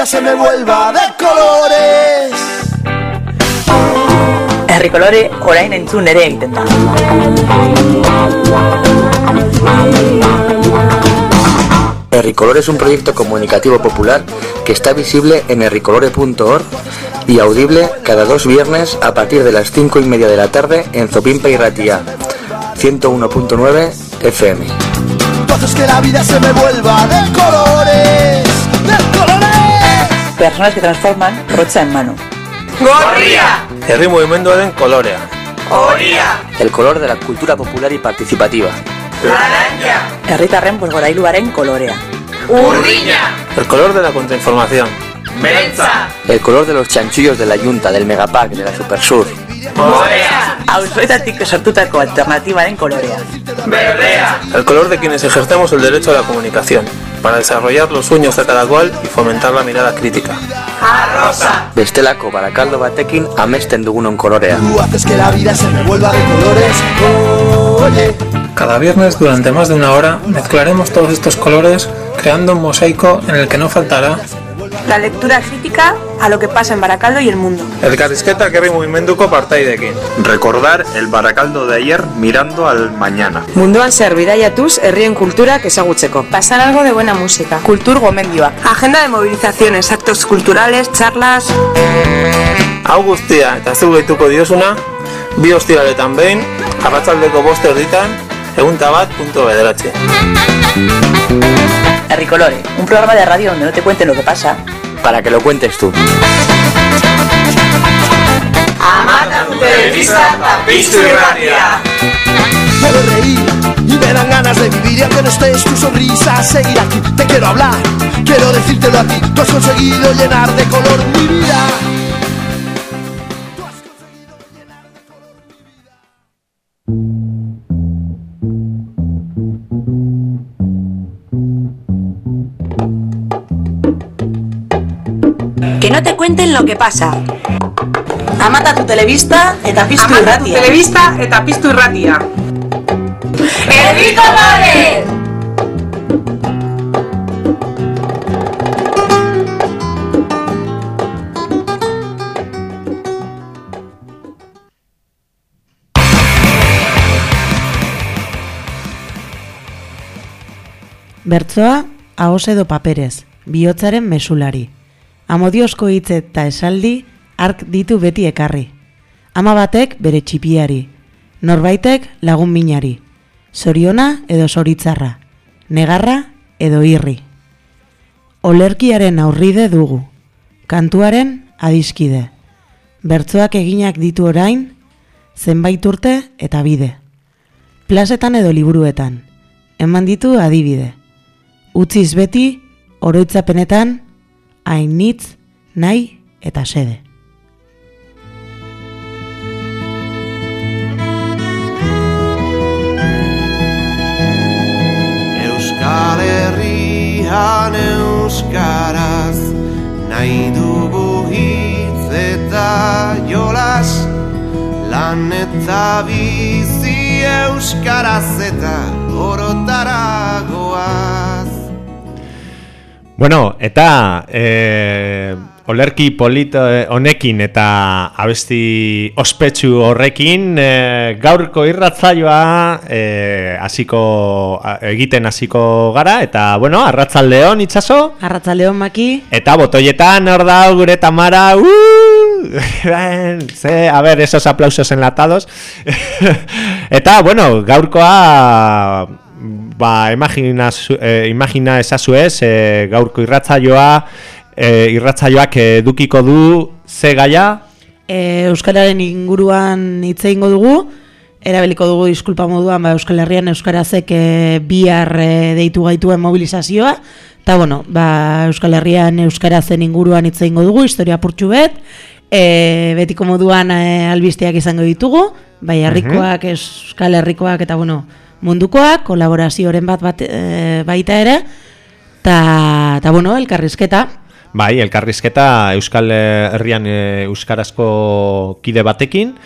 vida se me vuelva de colores. Herri kolore orain entzun ere egiten da. Herricolor es un proyecto comunicativo popular que está visible en herricolore.org y audible cada dos viernes a partir de las 5 y media de la tarde en Zopimpa y Ratía, 101.9 FM. Haces que la vida se me vuelva de colores. Personas que transforman rotza en mano. Herri mugimenduaren kolorea. El color de la cultura popular y participativa. Herritarren bosgorailuaren kolorea. El color de la contrainformación. El color de los chanchullos de la Junta, del Megapack, de la Supersur. Auzoetatik sortutako alternatibaren kolorea. El color de quienes ejercemos el derecho a la comunicación, para desarrollar los sueños de cada cual y fomentar la mirada crítica. Bestelako barakaldo batekin amesten dugunon kolorea. Tú haces que la vida se me vuelva de colores. Oye. Cada viernes durante más de una hora mezclaremos todos estos colores creando un mosaico en el que no faltará La lectura crítica a lo que pasa en Baracaldo y el mundo. elkarrizketak herri mugimenduko partaidekin. Recordar el Baracaldo de ayer mirando al mañana. Munduan zer bidaiatuz herrien kulturak ezagutzeko. Pasar algo de buena música. Kultur gomendioak. Agenda de movilizaciones, actos culturales, charlas. Hau guztia eta zu gehituko diosuna, bi ostiraletan behin, arratzaldeko boste erditan, egunta Herri kolore, un programa de radio donde no te cuenten lo que pasa. Para que lo cuentes tú. Me veo reír y me dan ganas de vivir y aunque no estés tu sonrisa seguir aquí. Te quiero hablar, quiero decírtelo a ti. Tú has conseguido llenar de color mi vida. Cuenten lo que pasa. Amata tu telebista eta piztu Amata tu irratia. telebista eta piztu irratia. Bertzoa, ahos edo paperez, bihotzaren mesulari. Amodiozko hitz eta esaldi, ark ditu beti ekarri. Ama batek bere txipiari, norbaitek lagun minari, zoriona edo zoritzarra, negarra edo irri. Olerkiaren aurride dugu, kantuaren adiskide. Bertzoak eginak ditu orain, zenbait urte eta bide. Plazetan edo liburuetan, eman ditu adibide. Utziz beti, oroitzapenetan, hainitz, nahi eta sede. Euskal Herrian euskaraz nahi dugu hitz eta jolas lan eta bizi euskaraz eta Bueno, eta e, olerki polito eh, honekin eta abesti ospetsu horrekin e, gaurko irratzaioa e, hasiko egiten hasiko gara eta bueno, arratzaldeon itxaso? Arratzaleon maki, eta botoietan hor da gure Tamara uh! Ze, a ver, esos aplausos enlatados. Eta, bueno, gaurkoa Ba, imagina, eh, imagina ezazuez eh, Gaurko irratzaioa eh, Irratzaioak edukiko du Ze gaia? E, Euskararen inguruan hitz egingo dugu, erabiliko dugu diskulpa moduan ba, Euskal Herrian Euskarazek e, bihar e, deitu gaituen mobilizazioa, eta bueno, ba, Euskal Herrian Euskarazen inguruan hitz egingo dugu, historia purtsu bet, e, betiko moduan e, albisteak izango ditugu, bai herrikoak, Euskal Herrikoak eta bueno, mundukoak, kolaborazioren bat, bat e, baita ere, eta, bueno, elkarrizketa, Bai, elkarrizketa Euskal Herrian e, Euskarazko kide batekin.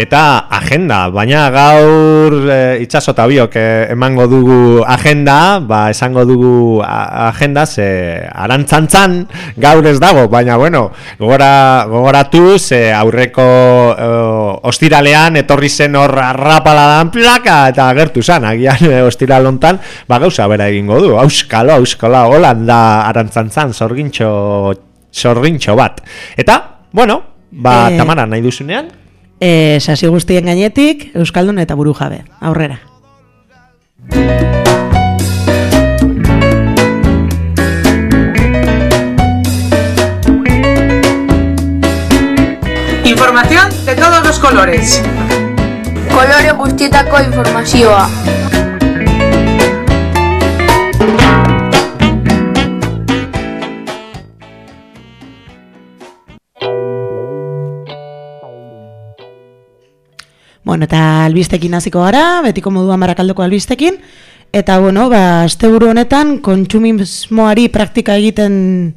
Eta agenda, baina gaur e, itxaso eta biok e, emango dugu agenda, ba, esango dugu agenda, ze arantzantzan gaur ez dago, baina bueno, gogora, gogoratu ze aurreko e, ostiralean etorri zen hor rapaladan plaka eta agertu zan, agian e, ostiralontan, ba gauza bera egingo du, auskalo, auskalo, holanda arantzantzan, zorgintxo sorrintxo bat. Eta, bueno, ba, e, tamara nahi duzunean? E, sasi guztien gainetik, Euskaldun eta buru jabe. Aurrera. Información de todos los colores. Kolore guztietako informazioa. Bueno, eta albistekin hasiko gara, betiko moduan barakaldoko albistekin, eta bueno, ba, azte honetan, kontsumismoari praktika egiten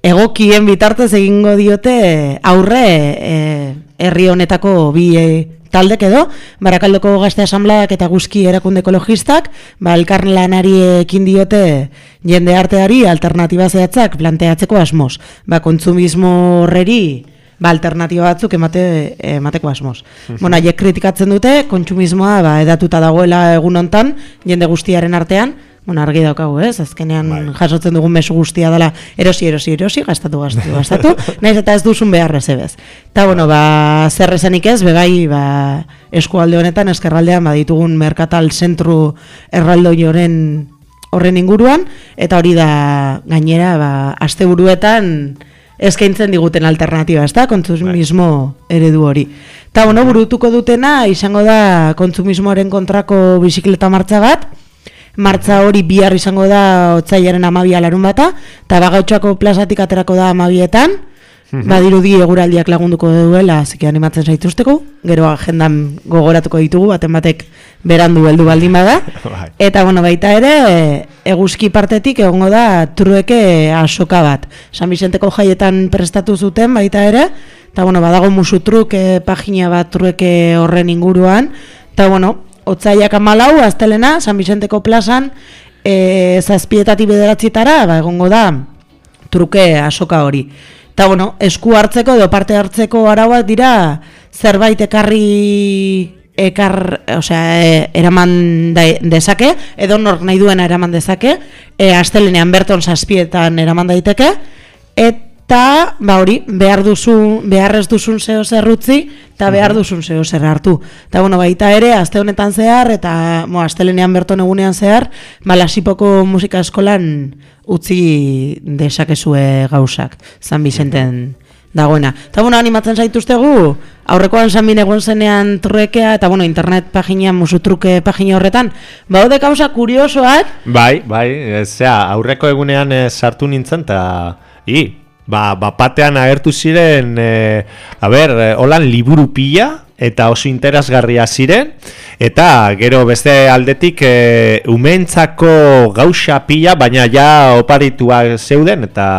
egokien bitartez egingo diote aurre e, herri honetako bi e, taldek edo, barakaldoko gazte asambladak eta guzki erakunde ekologistak, ba, elkarn lanari ekin diote jende arteari alternatiba zehatzak planteatzeko asmoz. Ba, kontsumismo horreri, ba, alternatiba batzuk emate, emateko asmoz. Bona, hiek kritikatzen dute, kontsumismoa ba, edatuta dagoela egun hontan, jende guztiaren artean, Bueno, argi daukagu, ez? Azkenean bai. jasotzen dugun mesu guztia dela erosi, erosi, erosi, gastatu, gastatu, gastatu. Naiz eta ez duzun behar ebez. Ta bueno, ba, zer esanik ez, begai, ba, eskualde honetan, eskerraldean, ba, ditugun merkatal zentru erraldo joren horren inguruan, eta hori da gainera, ba, asteburuetan, eskaintzen diguten alternatiba, ez da, kontsumismo bai. eredu hori. Ta bueno, burutuko dutena, izango da kontsumismoaren kontrako bizikleta martza bat, martza hori bihar izango da otzaiaren amabia larun bata, eta bagautxoako plazatik aterako da amabietan. Badirudi eguraldiak lagunduko duela, ziki animatzen zaituzteko, gero agendan gogoratuko ditugu, baten batek berandu heldu baldin bada. Bai. Eta bueno, baita ere, eguzki partetik egongo da trueke asoka bat. San Vicenteko jaietan prestatu zuten baita ere, eta bueno, badago musu truke pagina bat trueke horren inguruan, eta bueno, otzaiak amalau, aztelena, San Vicenteko plazan, e, zazpietati bederatzietara, ba, egongo da truke asoka hori. Eta, bueno, esku hartzeko edo parte hartzeko arauak dira zerbait ekarri ekar, osea, e, eraman dezake, edo nor nahi duena eraman dezake, e, astelenean berton zazpietan eraman daiteke, eta, ba hori, behar duzu, behar ez duzun zeo zerrutzi, eta behar duzun zeo zer hartu. Eta, bueno, baita ere, aste honetan zehar, eta, mo, astelenean berton egunean zehar, ba, lasipoko musika eskolan, utzi desakezue gauzak, San Vicenten dagoena. Eta bueno, animatzen zaituztegu, aurrekoan San egon zenean truekea, eta bueno, internet paginean, musutruke pagina horretan, baude gauza kuriosoak? Bai, bai, zea, aurreko egunean e, sartu nintzen, eta, i, ba, ba batean agertu ziren, e, a ber, e, holan liburu pila, eta oso interesgarria ziren eta gero beste aldetik e, umentzako gauza pila baina ja oparitua zeuden eta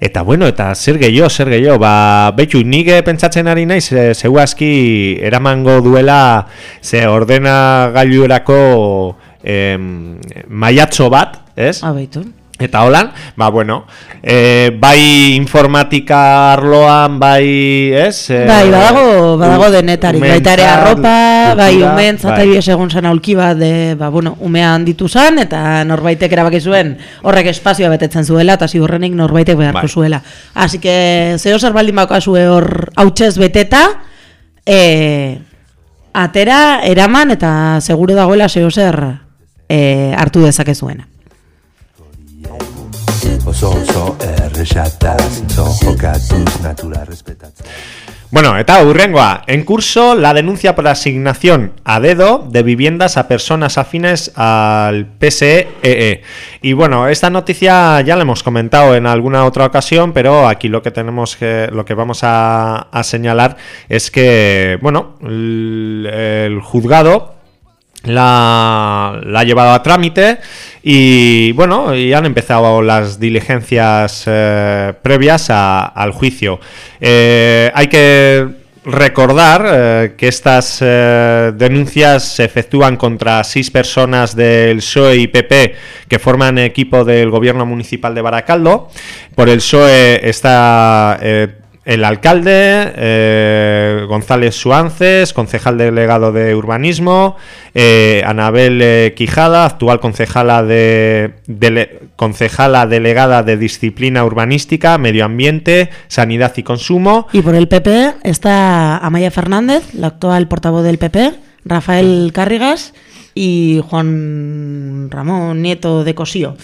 eta bueno eta zer gehiago zer gehiago ba betxu nige pentsatzen ari naiz e, zeu aski eramango duela ze ordena gailuerako em, maiatzo bat ez? Abaitu. Eta holan, ba bueno, e, bai informatika arloan, bai, ez? E, bai, badago, badago denetari, baita ere arropa, bai, umen, zatai bai. egun zan aulki bat, de, ba, bueno, umean ditu zan, eta norbaitek erabaki zuen, horrek espazioa betetzen zuela, eta ziurrenik norbaitek beharko bai. zuela. Así que, zeo zer baldin zue hor hautxez beteta, e, atera, eraman, eta seguro dagoela zeo zer e, hartu dezakezuena Bueno, eta urrengoa, en curso la denuncia por asignación a dedo de viviendas a personas afines al PSEE. E. Y bueno, esta noticia ya la hemos comentado en alguna otra ocasión, pero aquí lo que tenemos que, lo que vamos a, señalar es que, bueno, el, el juzgado la, la ha llevado a trámite Y bueno, y han empezado las diligencias eh, previas al juicio. Eh, hay que recordar eh, que estas denuncias se efectúan contra seis personas del PSOE y PP que forman equipo del gobierno municipal de Baracaldo. Por el PSOE está el alcalde, eh, González Suances, concejal delegado de urbanismo, eh, Anabel eh, Quijada, actual concejala de, dele- concejala delegada de disciplina urbanística, medio ambiente, sanidad y consumo. Y por el PP está Amaya Fernández, la actual portavoz del PP, Rafael Cárrigas y Juan Ramón Nieto de Cosío.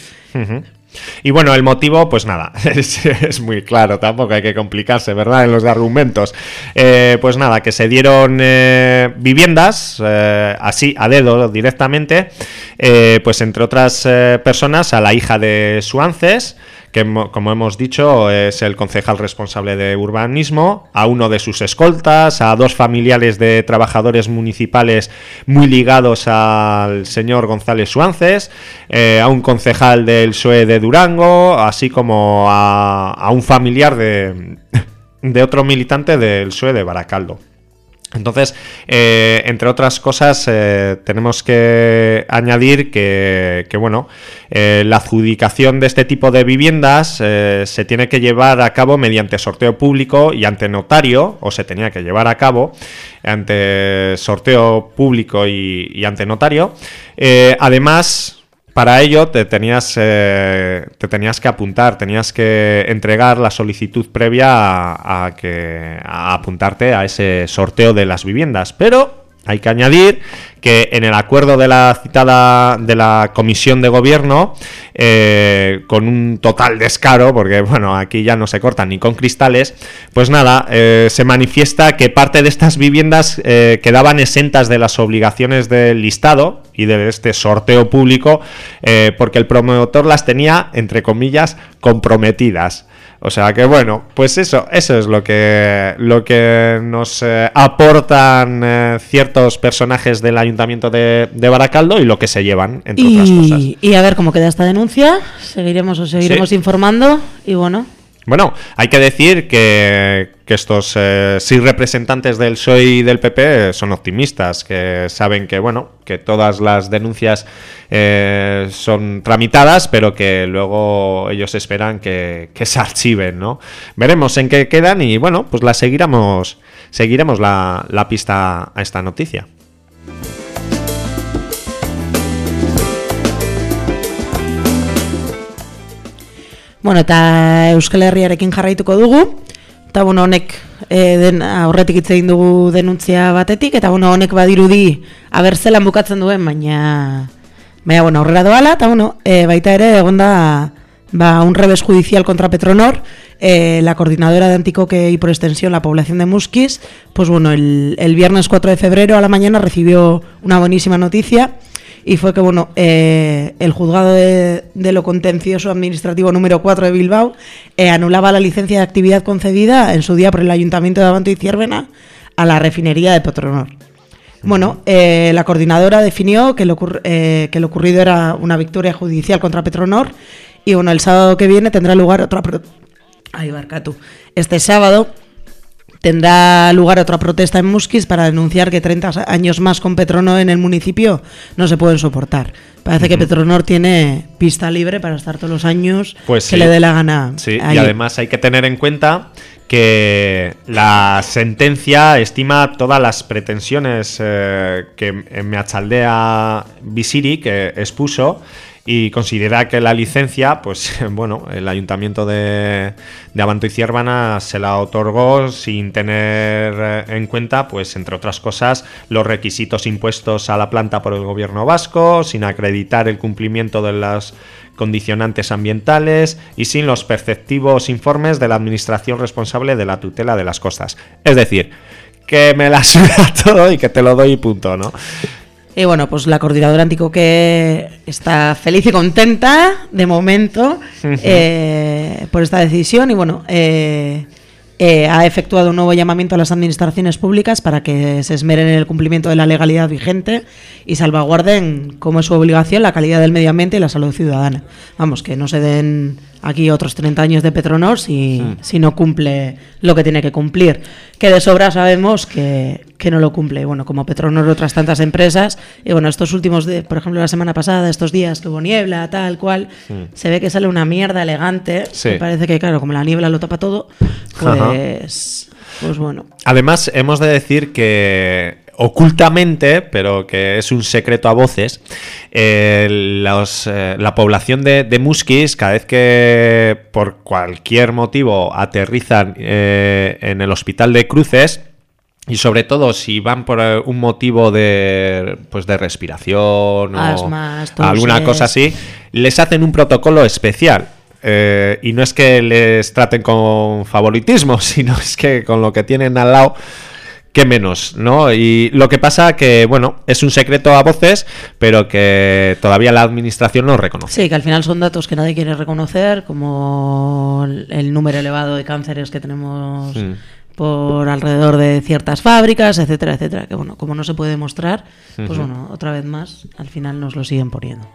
Y bueno, el motivo, pues nada, es, muy claro, tampoco hay que complicarse, ¿verdad? En los argumentos. Eh, pues nada, que se dieron eh, viviendas, eh, así, a dedo directamente, eh, pues entre otras eh, personas, a la hija de Suances, que mo- como hemos dicho es el concejal responsable de urbanismo, a uno de sus escoltas, a dos familiares de trabajadores municipales muy ligados al señor González Suances, eh, a un concejal del PSOE de Durango, así como a, un familiar de, de otro militante del PSOE de Baracaldo. Entonces, eh, entre otras cosas, eh, tenemos que añadir que, bueno, eh, la adjudicación de este tipo de viviendas se tiene que llevar a cabo mediante sorteo público y ante notario, o se tenía que llevar a cabo ante sorteo público y, y ante notario. Además, para ello te tenías, eh, te tenías que apuntar, tenías que entregar la solicitud previa a, a que, a apuntarte a ese sorteo de las viviendas. Pero hay que añadir que en el acuerdo de la citada de la comisión de gobierno, eh, con un total descaro, porque bueno, aquí ya no se cortan ni con cristales, pues nada, eh, se manifiesta que parte de estas viviendas eh, quedaban exentas de las obligaciones del listado y de este sorteo público, porque el promotor las tenía, entre comillas, comprometidas. O sea que bueno, pues eso, eso es lo que lo que nos eh, aportan eh, ciertos personajes del ayuntamiento de, de Baracaldo y lo que se llevan, entre otras cosas. Y, y a ver cómo queda esta denuncia, seguiremos os seguiremos Sí. informando y bueno, Bueno, hay que decir que, estos eh, representantes del PSOE y del PP son optimistas, que saben que bueno, que todas las denuncias eh, son tramitadas, pero que luego ellos esperan que, que se archiven, ¿no? Veremos en qué quedan y bueno, pues la seguiremos, seguiremos la, la pista a esta noticia. Bueno, eta Euskal Herriarekin jarraituko dugu. Eta bueno, honek e, den aurretik hitz egin dugu denuntzia batetik eta bueno, honek badirudi aber zelan bukatzen duen, baina baina bueno, aurrera doala eta bueno, e, baita ere egonda ba, un revés judicial contra Petronor, eh, la coordinadora de Anticoque y por extensión la población de Musquis, pues bueno, el, el viernes 4 de febrero a la mañana recibió una buenísima noticia y fue que bueno eh, el juzgado de, lo contencioso administrativo número 4 de Bilbao eh, anulaba la licencia de actividad concedida en su día por el Ayuntamiento de Abanto y Ciervena a la refinería de Petronor. Bueno, eh, la coordinadora definió que lo, eh, que lo ocurrido era una victoria judicial contra Petronor y bueno, el sábado que viene tendrá lugar otra... Ay, Barcatu. Este sábado tendrá lugar otra protesta en Musquis para denunciar que 30 años más con Petronor en el municipio no se pueden soportar. Parece que. Petronor tiene pista libre para estar todos los años Pues que sí. le dé la gana. Sí, ahí. y además hay que tener en cuenta que la sentencia estima todas las pretensiones eh, que Meachaldea Visiri que expuso y considera que la licencia, pues bueno, el ayuntamiento de, de Abanto y Ciervana se la otorgó sin tener eh, en cuenta, pues entre otras cosas, los requisitos impuestos a la planta por el gobierno vasco, sin acreditar el cumplimiento de las condicionantes ambientales y sin los perceptivos informes de la administración responsable de la tutela de las costas. Es decir, que me la suda todo y que te lo doy y punto, ¿no? Y bueno, pues la coordinadora Anticoque está feliz y contenta de momento eh, por esta decisión. Y bueno, eh, eh, ha efectuado un nuevo llamamiento a las administraciones públicas para que se esmeren en el cumplimiento de la legalidad vigente y salvaguarden, como es su obligación, la calidad del medio ambiente y la salud ciudadana. Vamos, que no se den aquí otros 30 años de Petronor si, si no cumple lo que tiene que cumplir. Que de sobra sabemos que, que no lo cumple. Bueno, como Petronor y otras tantas empresas. Y bueno, estos últimos, de, por ejemplo, la semana pasada, estos días que hubo niebla, tal cual, se ve que sale una mierda elegante. Sí. Me parece que, claro, como la niebla lo tapa todo, pues, pues bueno. Además, hemos de decir que ocultamente, pero que es un secreto a voces, eh, los, eh, la población de, de Musquis, cada vez que por cualquier motivo aterrizan eh, en el hospital de Cruces, y sobre todo si van por eh, un motivo de pues de respiración Asmas, o alguna cosa así, les hacen un protocolo especial. Eh, y no es que les traten con favoritismo, sino es que con lo que tienen al lado, que menos, ¿no? Y lo que pasa que, bueno, es un secreto a voces, pero que todavía la administración no reconoce. Sí, que al final son datos que nadie quiere reconocer, como el el número elevado de cánceres que tenemos Mm. Por alrededor de ciertas fábricas, etcétera, etcétera. Que bueno, como no se puede demostrar, pues bueno, otra vez más, al final nos lo siguen poniendo.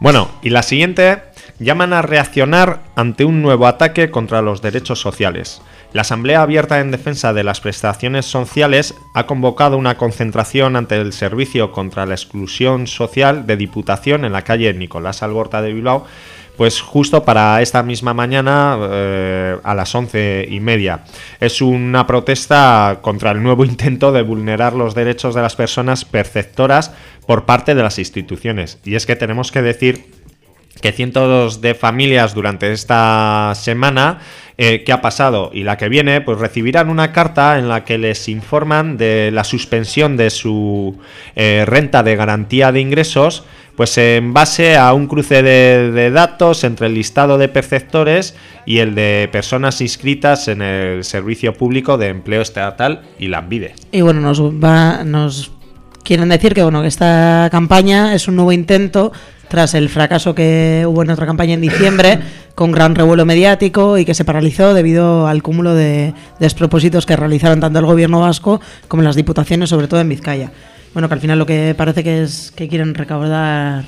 Bueno, y la siguiente llaman a reaccionar ante un nuevo ataque contra los derechos sociales. La Asamblea Abierta en Defensa de las Prestaciones Sociales ha convocado una concentración ante el Servicio contra la Exclusión Social de Diputación en la calle Nicolás Algorta de Bilbao, pues justo para esta misma mañana eh, a las once y media. Es una protesta contra el nuevo intento de vulnerar los derechos de las personas perceptoras por parte de las instituciones. Y es que tenemos que decir que cientos de familias durante esta semana eh, que ha pasado y la que viene, pues recibirán una carta en la que les informan de la suspensión de su eh, renta de garantía de ingresos, pues en base a un cruce de, de datos entre el listado de perceptores y el de personas inscritas en el Servicio Público de Empleo Estatal y la ANVIDE. Y bueno, nos va, nos quieren decir que bueno, que esta campaña es un nuevo intento tras el fracaso que hubo en otra campaña en diciembre, con gran revuelo mediático y que se paralizó debido al cúmulo de despropósitos que realizaron tanto el gobierno vasco como las diputaciones, sobre todo en Vizcaya. Bueno, que al final lo que parece que es que quieren recaudar.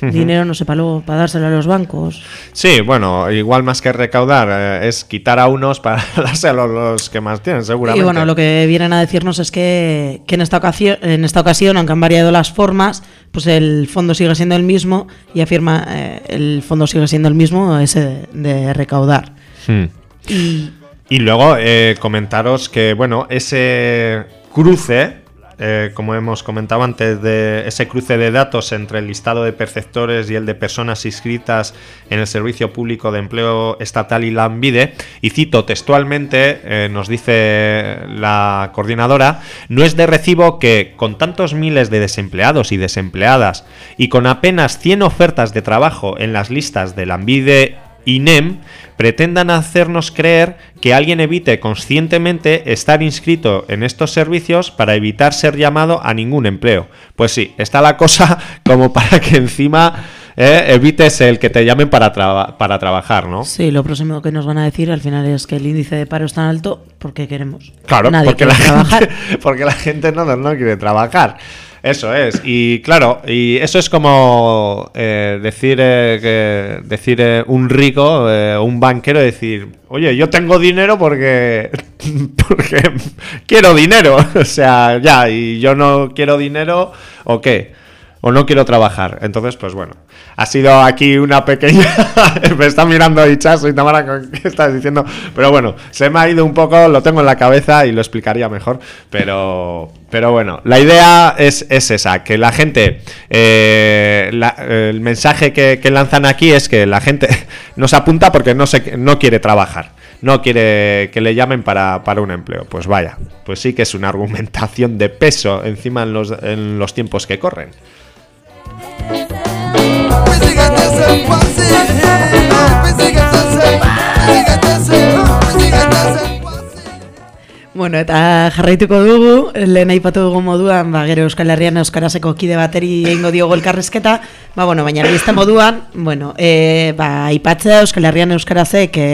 Dinero, no sé, para, luego, para dárselo a los bancos. Sí, bueno, igual más que recaudar eh, es quitar a unos para dárselo a los que más tienen, seguramente. Y bueno, lo que vienen a decirnos es que, que en, esta ocasión, en esta ocasión, aunque han variado las formas, pues el fondo sigue siendo el mismo y afirma eh, el fondo sigue siendo el mismo, ese de, de recaudar. Hmm. Y Y luego eh, comentaros que, bueno, ese cruce, eh, como hemos comentado antes, de ese cruce de datos entre el listado de perceptores y el de personas inscritas en el Servicio Público de Empleo Estatal y la y cito textualmente, eh, nos dice la coordinadora, no es de recibo que con tantos miles de desempleados y desempleadas y con apenas 100 ofertas de trabajo en las listas de la ANVIDE INEM pretendan hacernos creer que alguien evite conscientemente estar inscrito en estos servicios para evitar ser llamado a ningún empleo. Pues sí, está la cosa como para que encima eh, evites el que te llamen para, traba- para trabajar, ¿no? sí, lo próximo que nos van a decir al final es que el índice de paro es tan alto porque queremos. Claro, Nadie porque la, trabajar. gente, porque la gente no, no quiere trabajar. Eso es. Y claro, y eso es como eh, decir eh, decir eh, un rico, eh, un banquero, decir, oye, yo tengo dinero porque, porque quiero dinero. O sea, ya, y yo no quiero dinero, ¿o qué? O no quiero trabajar. Entonces, pues bueno, ha sido aquí una pequeña... me está mirando Ichazo y Tamara, con ¿qué estás diciendo? Pero bueno, se me ha ido un poco, lo tengo en la cabeza y lo explicaría mejor. Pero, pero bueno, la idea es, es esa, que la gente... eh, el mensaje que, lanzan aquí es que la gente no se apunta porque no, se, no quiere trabajar. No quiere que le llamen para, para un empleo. Pues vaya, pues sí que es una argumentación de peso encima en los, en los tiempos que corren. Bueno, eta jarraituko dugu, lehen aipatu dugu moduan, ba, gero Euskal Herrian Euskarazeko kide bateri egingo diogo elkarrezketa, ba, bueno, baina bizta moduan, bueno, e, ba, aipatzea Euskal Herrian Euskarazek e,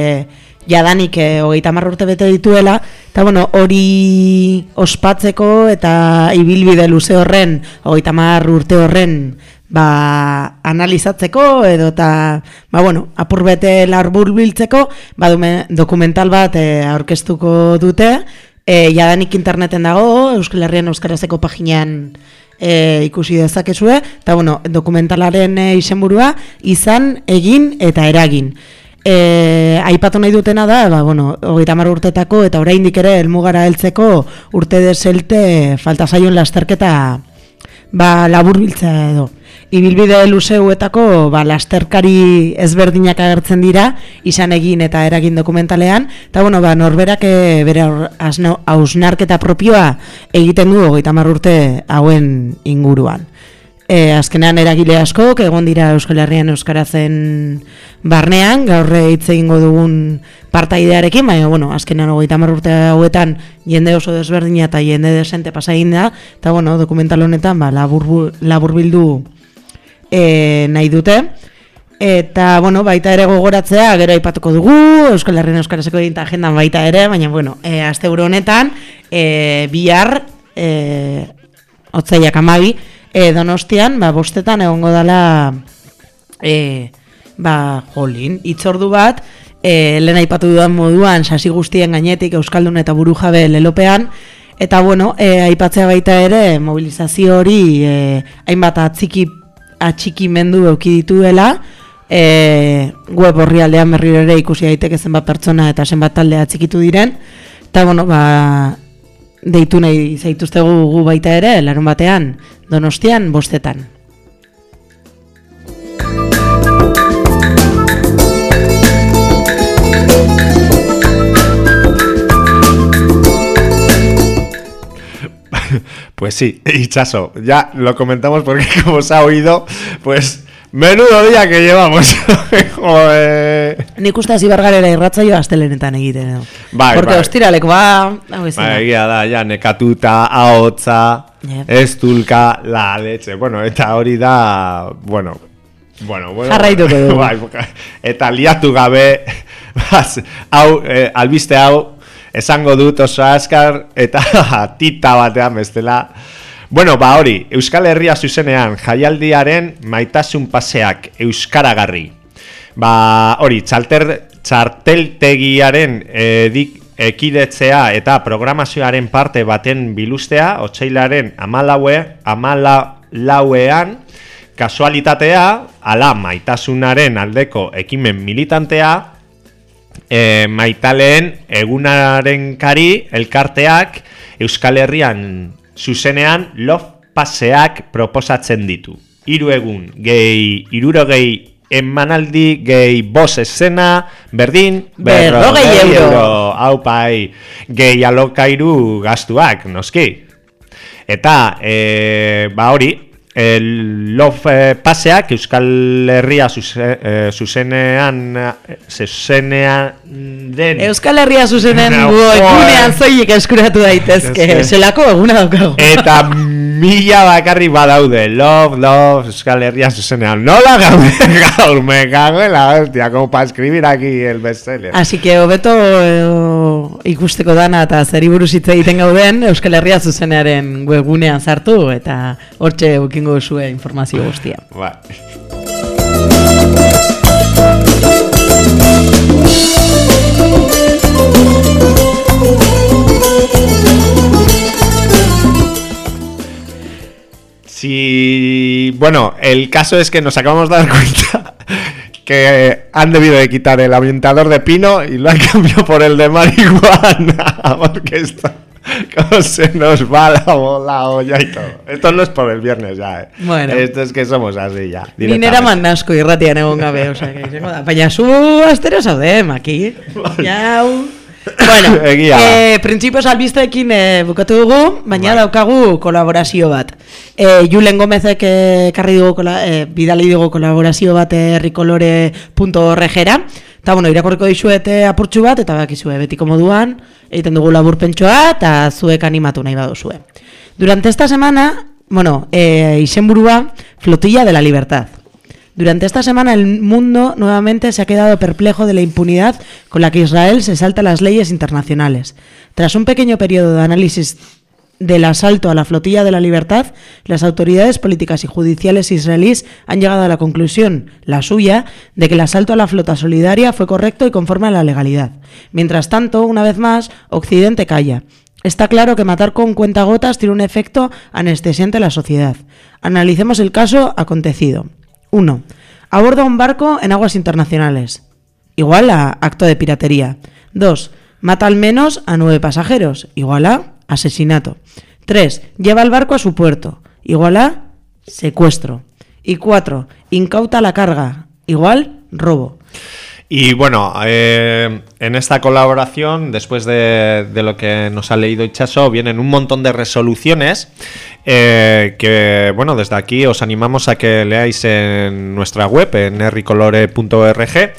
jadanik e, hogeita urte bete dituela, eta bueno, hori ospatzeko eta ibilbide luze horren, hogeita urte horren, ba, analizatzeko edo eta ba, bueno, apurbete larbur biltzeko ba, dokumental bat e, aurkeztuko dute. E, jadanik interneten dago Euskal Herrian Euskarazeko paginean e, ikusi dezakezue. Eta bueno, dokumentalaren e, izenburua izan, egin eta eragin. E, aipatu nahi dutena da, ba, bueno, hogeita urtetako eta oraindik ere helmugara heltzeko urte deselte falta zaion lasterketa ba, labur biltzea edo ibilbide luzeuetako ba, lasterkari ezberdinak agertzen dira, izan egin eta eragin dokumentalean, eta bueno, ba, norberak e, bere hausnarketa propioa egiten du hogeita urte hauen inguruan. E, azkenean eragile asko, egon dira Euskal Herrian Euskarazen barnean, gaur hitz egingo dugun partaidearekin, baina, bueno, azkenean hogeita urte hauetan jende oso desberdina eta jende desente pasain da, eta, bueno, dokumental honetan, ba, labur, labur e, nahi dute. Eta, bueno, baita ere gogoratzea, gero aipatuko dugu, Euskal Herrian Euskarazeko egin agendan baita ere, baina, bueno, e, azte honetan, e, bihar, e, otzaiak amabi, e, donostian, ba, bostetan egongo dela, e, ba, jolin, itzordu bat, e, lehen aipatu dudan moduan, sasi guztien gainetik, Euskaldun eta buru jabe lelopean, eta, bueno, e, aipatzea baita ere, mobilizazio hori, e, hainbat atziki atxikimendu euki dituela, e, web horri aldean berriro ere ikusi daiteke zenbat pertsona eta zenbat talde atxikitu diren, eta bueno, ba, deitu nahi zaituztegu gu baita ere, larun batean, donostian, bostetan. Pues sí, Hichazo, ya lo comentamos porque como se ha oído, pues menudo día que llevamos. Joder. Nik uste hasi bergarera irratzaio astelenetan egiten edo. Bai, Porque bai. ostiraleko ba, hau ez Bai, egia da, ja, nekatuta, ahotza, Yep. estulka, la leche. Bueno, eta hori da, bueno, bueno, bueno. Jarraituko dugu. Bai, eta liatu gabe, hau, eh, albiste hau, esango dut oso askar, eta tita batean bestela. Bueno, ba hori, Euskal Herria zuzenean jaialdiaren maitasun paseak euskaragarri. Ba hori, txalter, txarteltegiaren edik, ekidetzea eta programazioaren parte baten bilustea, otsailaren amalaue, amalauean, kasualitatea, ala maitasunaren aldeko ekimen militantea, e, maitaleen egunaren kari elkarteak Euskal Herrian zuzenean lof paseak proposatzen ditu. Hiru egun, gehi, iruro gehi emanaldi, gehi bos esena, berdin, Berrogei euro. Hau pai, gehi alokairu gastuak, noski. Eta, e, ba hori, el lof eh, paseak Euskal Herria zuze, eh, zuzenean zuzenean den Euskal Herria zuzenen Joder. egunean zoiek eskuratu daitezke. Zelako eguna daukagu. eta mila bakarri badaude love, love, Euskal Herria zuzenean nola gaude gaur me cago en la hostia como para escribir aquí el bestseller Así que hobeto eh, ikusteko dana eta zeri buruz hitz egiten gauden Euskal Herria zuzenearen webgunean sartu eta hortxe ukingo zue informazio guztia. Bai. Si, bueno, el caso es que nos acabamos de dar cuenta que han debido de quitar el ambientador de pino y lo han cambiado por el de marihuana, porque esto como se nos va la, la olla y todo. Esto no es por el viernes ya, eh. Bueno. Esto es que somos así ya. Ni nera directamente. man asko irratian egon gabe, osea, que izango da. Baina zu astero. Jau. Bueno, Egia eh, printzipioz albisteekin eh, bukatu dugu, baina Bai. daukagu kolaborazio bat. Eh, Julen Gomezek eh, karri dugu, kola, eh, bidali dugu kolaborazio bat herrikolore.org-era, Eta, bueno, irakorriko dizuete apurtxu bat, eta bakizue betiko moduan, egiten dugu laburpentsoa, eta zuek animatu nahi baduzue. Durante esta semana, bueno, eh, izenburua, Flotilla de la Libertad. Durante esta semana el mundo nuevamente se ha quedado perplejo de la impunidad con la que Israel se salta las leyes internacionales. Tras un pequeño periodo de análisis del asalto a la flotilla de la libertad, las autoridades políticas y judiciales israelíes han llegado a la conclusión, la suya, de que el asalto a la flota solidaria fue correcto y conforme a la legalidad. Mientras tanto, una vez más, Occidente calla. Está claro que matar con cuentagotas tiene un efecto anestesiante en la sociedad. Analicemos el caso acontecido. 1. Aborda un barco en aguas internacionales. Igual a acto de piratería. 2. Mata al menos a nueve pasajeros. Igual a asesinato. 3. Lleva el barco a su puerto. Igual a secuestro. Y 4. Incauta la carga. Igual robo. Y bueno, eh, en esta colaboración, después de, lo que nos ha leído Ichaso, vienen un montón de resoluciones eh, que, bueno, desde aquí os animamos a que leáis en nuestra web, en erricolore.org,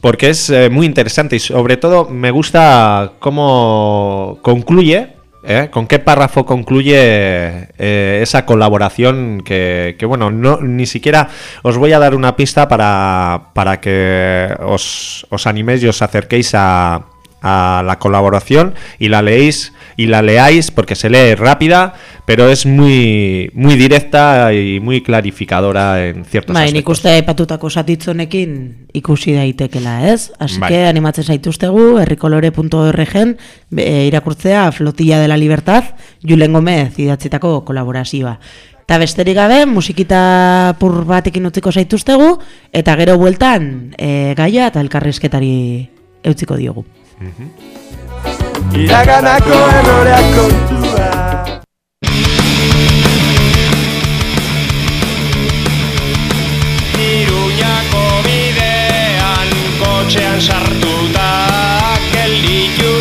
porque es eh, muy interesante y sobre todo me gusta cómo concluye ¿Eh? ¿Con qué párrafo concluye eh, esa colaboración que, que, bueno, no, ni siquiera os voy a dar una pista para, para que os, os animéis y os acerquéis a, a la colaboración y la leéis y la leáis porque se lee rápida, pero es muy muy directa y muy clarificadora en ciertos bai, aspectos. nik uste aipatutako zatitzonekin ikusi daitekela, ez? Así bai. que animatzen zaituztegu herrikolore.orgen e, irakurtzea Flotilla de la Libertad, Julen Gomez idatzitako kolaborazioa. Eta besterik gabe, musikita pur batekin utziko zaituztegu, eta gero bueltan e, gaia eta elkarrizketari eutziko diogu. Mm -hmm. Iraganako erroreak kontua Iruñako bidean kotxean sartuta Geldituak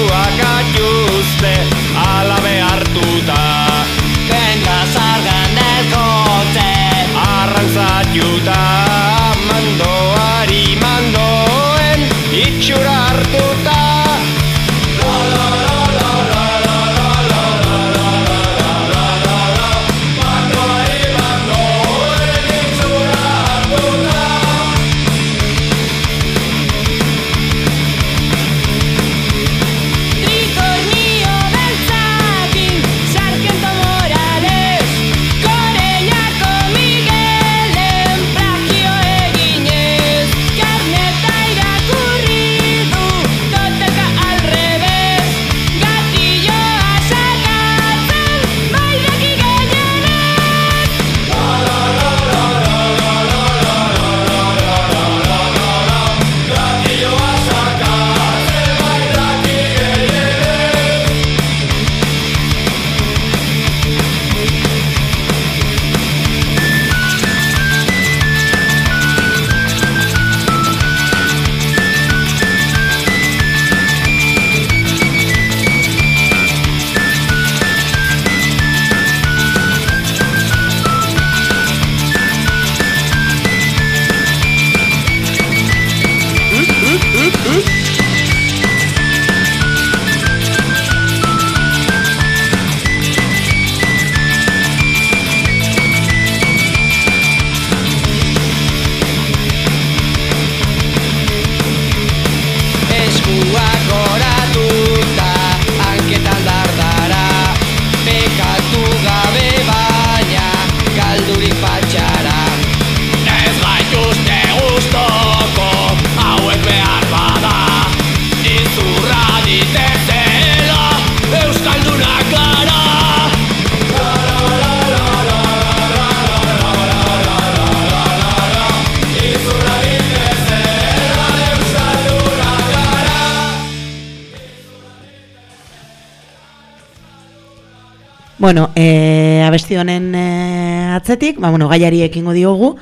Bueno, e, abesti honen e, atzetik, ba, bueno, gaiari ekingo diogu,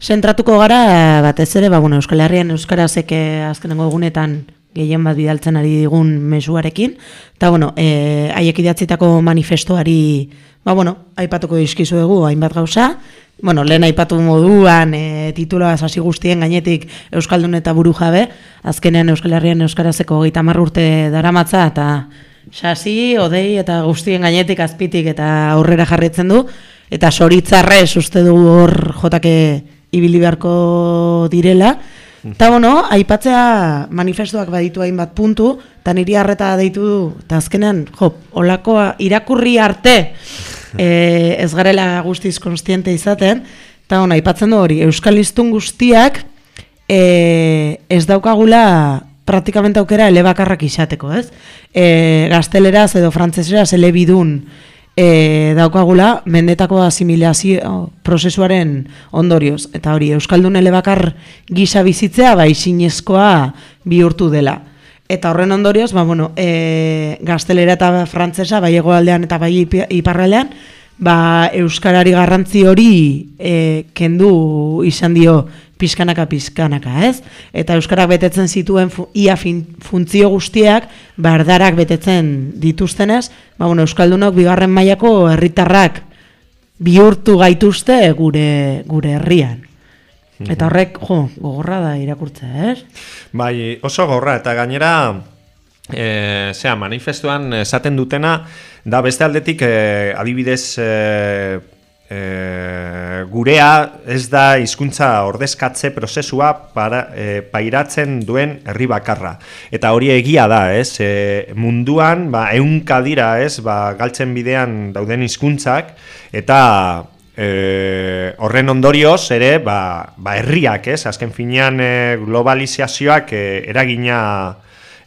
zentratuko gara, batez ere, ba, bueno, Euskal Herrian Euskarazek azkenengo egunetan gehien bat bidaltzen ari digun mesuarekin. Eta, bueno, e, haiek idatzitako manifestoari, ba, bueno, aipatuko dizkizuegu hainbat gauza. Bueno, lehen aipatu moduan e, titula hasi guztien gainetik Euskaldun eta buru jabe. Azkenean Euskal Herrian Euskarazeko hogeita urte daramatza eta sasi, odei eta guztien gainetik azpitik eta aurrera jarritzen du. Eta soritzarrez uste dugu hor jotake ibili beharko direla. Eta bueno, aipatzea manifestuak baditu hainbat puntu, eta niri harreta deitu du, eta azkenean, jo, olakoa irakurri arte e, ez garela guztiz konstiente izaten, eta bueno, aipatzen du hori, Euskal Iztun guztiak e, ez daukagula praktikamente aukera elebakarrak izateko, ez? E, gazteleraz edo frantzeseraz elebidun e, daukagula mendetako asimilazio prozesuaren ondorioz. Eta hori, Euskaldun elebakar gisa bizitzea, bai sinezkoa bihurtu dela. Eta horren ondorioz, ba, bueno, e, gaztelera eta frantzesa, bai egoaldean eta bai iparraldean, ba, Euskarari garrantzi hori e, kendu izan dio pizkanaka pizkanaka, ez? Eta euskarak betetzen zituen fu, ia fin, funtzio guztiak bardarak betetzen dituztenez, ba bueno, euskaldunok bigarren mailako herritarrak bihurtu gaituzte gure gure herrian. Eta horrek, jo, gogorra da irakurtzea, ez? Bai, oso gorra, eta gainera, e, zera, manifestuan esaten dutena, da beste aldetik, e, adibidez, e, e, gurea ez da hizkuntza ordezkatze prozesua para, e, pairatzen duen herri bakarra. Eta hori egia da, ez? E, munduan, ba, eunka dira, ez? Ba, galtzen bidean dauden hizkuntzak eta e, horren ondorioz ere, ba, ba herriak, ez? Azken finean e, globalizazioak e, eragina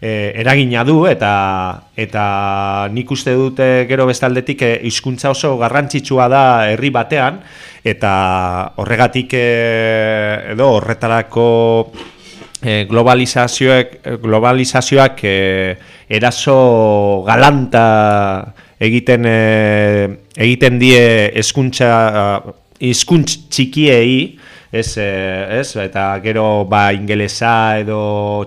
e, eragina du eta eta nik uste dute gero bestaldetik e, hizkuntza oso garrantzitsua da herri batean eta horregatik e, edo horretarako e, globalizazioak globalizazioak e, eraso galanta egiten e, egiten die hezkuntza hizkuntz txikiei ez, eh, ez, eta gero ba ingelesa edo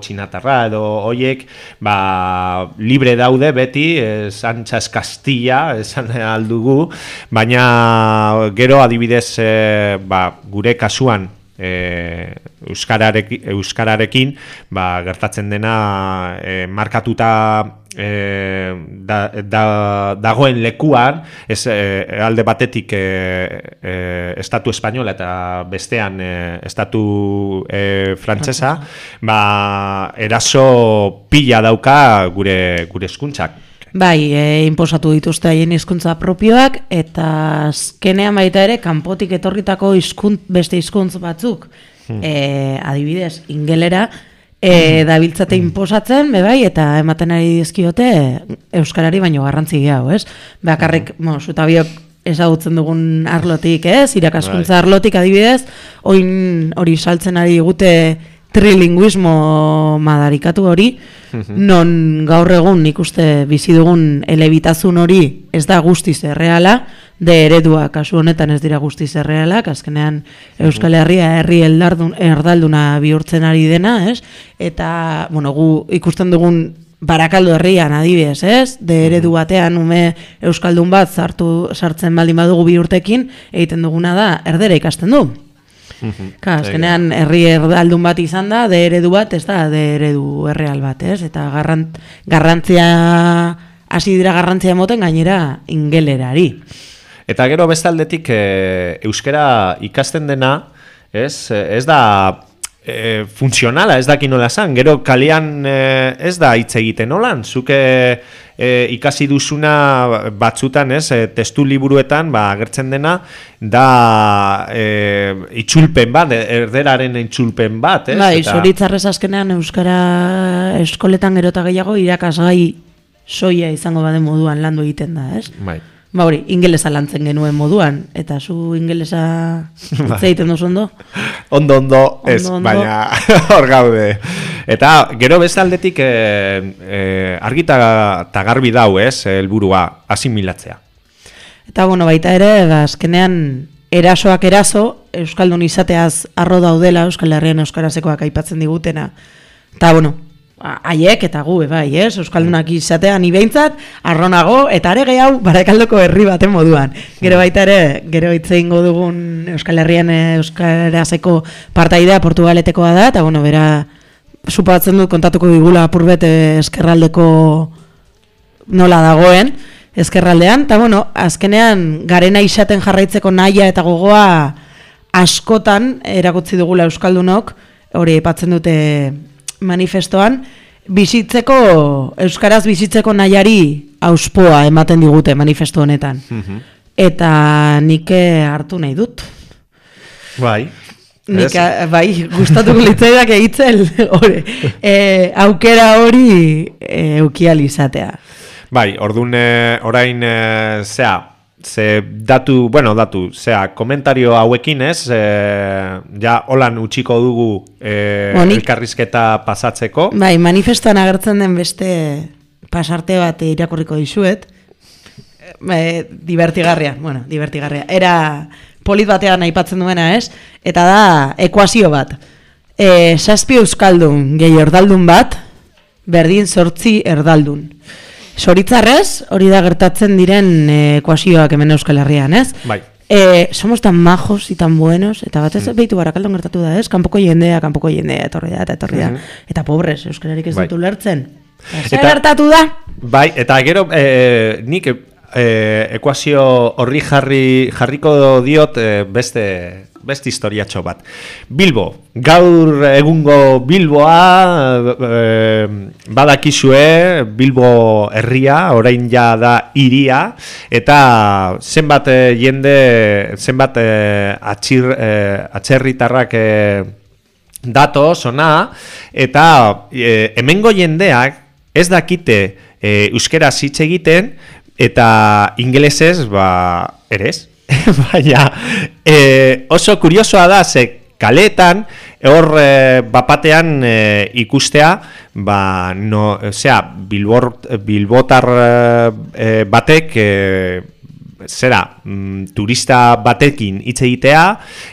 txinatarra edo hoiek ba libre daude beti, Sánchez Castilla esan aldugu, baina gero adibidez e, ba, gure kasuan e, euskararekin, euskararekin ba, gertatzen dena e, markatuta e, da, da, dagoen lekuan ez e, alde batetik e, e, estatu espainola eta bestean e, estatu e, frantsesa ba, eraso pila dauka gure gure eskuntzak Bai, e, inposatu dituzte haien hizkuntza propioak eta azkenean baita ere kanpotik etorritako hizkunt beste hizkuntz batzuk. Hmm. E, adibidez, ingelera e, hmm. dabiltzate hmm. inposatzen, be bai, eta ematen ari dizkiote euskarari baino garrantzi hau, ez? Bakarrik, hmm. mo, zutabiok ezagutzen dugun arlotik, ez? Irakaskuntza bai. arlotik adibidez, oin hori saltzen ari gute trilinguismo madarikatu hori, mhm. non gaur egun nik uste bizi dugun elebitazun hori ez da guztiz erreala, de eredua kasu honetan ez dira guztiz errealak, azkenean mhm. Euskal Herria herri erdalduna bihurtzen ari dena, ez? Eta, bueno, gu ikusten dugun barakaldo herrian adibidez, ez? De mhm. eredu batean ume Euskaldun bat sartu sartzen baldin badugu bi urtekin, egiten duguna da erdera ikasten du. Ka, azkenean herri erdaldun bat izan da, de eredu bat, ez da, de eredu erreal bat, ez? Eta garrant, garrantzia, hasi dira garrantzia moten gainera ingelerari. Eta gero bestaldetik e, euskera ikasten dena, ez, ez da e, funtzionala, ez daki nola zan, gero kalean e, ez da hitz egiten nolan, zuke e, ikasi duzuna batzutan, ez, e, testu liburuetan, ba, agertzen dena, da e, itxulpen bat, erderaren itxulpen bat, ez? Bai, zoritzarrez azkenean Euskara eskoletan gerota gehiago irakasgai soia izango baden moduan landu egiten da, ez? Bai. Ba hori, ingelesa lantzen genuen moduan, eta zu ingelesa zeiten duzu ondo? Ondo, ondo, ez, baina hor gaude. Eta gero bezaldetik e, e, argita eta garbi dau, ez, helburua asimilatzea. Eta bueno, baita ere, ba, azkenean erasoak eraso, Euskaldun izateaz arro daudela Euskal Herrian Euskarazekoak aipatzen digutena. Eta bueno, haiek eta gu, bai, ez? Euskaldunak izatea ni behintzat, arronago, eta are hau barakaldoko herri baten moduan. Gero baita ere, gero hitz egingo dugun Euskal Herrian eh, Euskarazeko partaidea Portugaletekoa da, eta bueno, bera, supatzen dut kontatuko digula apurbet eh, eskerraldeko nola dagoen, eskerraldean, eta bueno, azkenean garena izaten jarraitzeko naia eta gogoa askotan erakutzi dugula Euskaldunok, hori aipatzen dute manifestoan, bizitzeko, Euskaraz bizitzeko nahiari auspoa ematen digute manifesto honetan. Eta nik eh, hartu nahi dut. Bai. Nik, a- bai, gustatuko litzaidak egitzel, hori, e, aukera hori e, eukial izatea. Bai, ordun eh, orain eh, zea, ze datu, bueno, datu, zea, komentario hauekin ez, eh, ja holan utxiko dugu eh, Onik. elkarrizketa pasatzeko. Bai, manifestoan agertzen den beste pasarte bat irakurriko dizuet. E, divertigarria, bueno, divertigarria. Era polit batean aipatzen duena, ez? Eta da ekuazio bat. E, saspi euskaldun gehi erdaldun bat, berdin sortzi erdaldun. Soritzarrez, hori da gertatzen diren e, ekuazioak hemen Euskal Herrian, ez? Bai. Eh, somos tan majos y tan buenos, eta batez mm. behitu barakaldon gertatu da, ez? Kanpoko jendea, kanpoko jendea, etorri da, eta etorri da. Mhm. Eta pobres, euskararik ez Bai. dut ulertzen. Eta gertatu da? Bai, eta gero eh, nik eh, ekuazio horri jarri, jarriko diot eh, beste, beste historiatxo bat. Bilbo, gaur egungo Bilboa eh, badakizue Bilbo herria, orain ja da iria, eta zenbat eh, jende, zenbat eh, atxir, eh, atxerritarrak eh, dato, sona, eta e, hemengo jendeak ez dakite e, euskera hitz egiten, eta ingelesez, ba, ere ez. Baina, e, oso kuriosoa da, ze kaletan, hor e, bapatean e, ikustea, ba, no, osea, bilbor, bilbotar e, batek, e, zera, mm, turista batekin hitz egitea,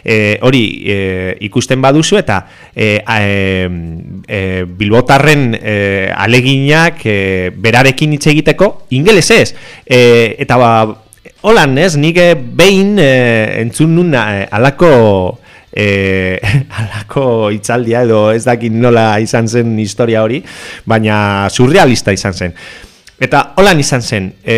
e, hori e, ikusten baduzu eta e, a, e, bilbotarren e, aleginak e, berarekin hitz egiteko ingelesez. E, eta ba, holan ez, nik eh, behin e, entzun nun alako e, alako itzaldia edo ez dakit nola izan zen historia hori, baina surrealista izan zen. Eta holan izan zen, e,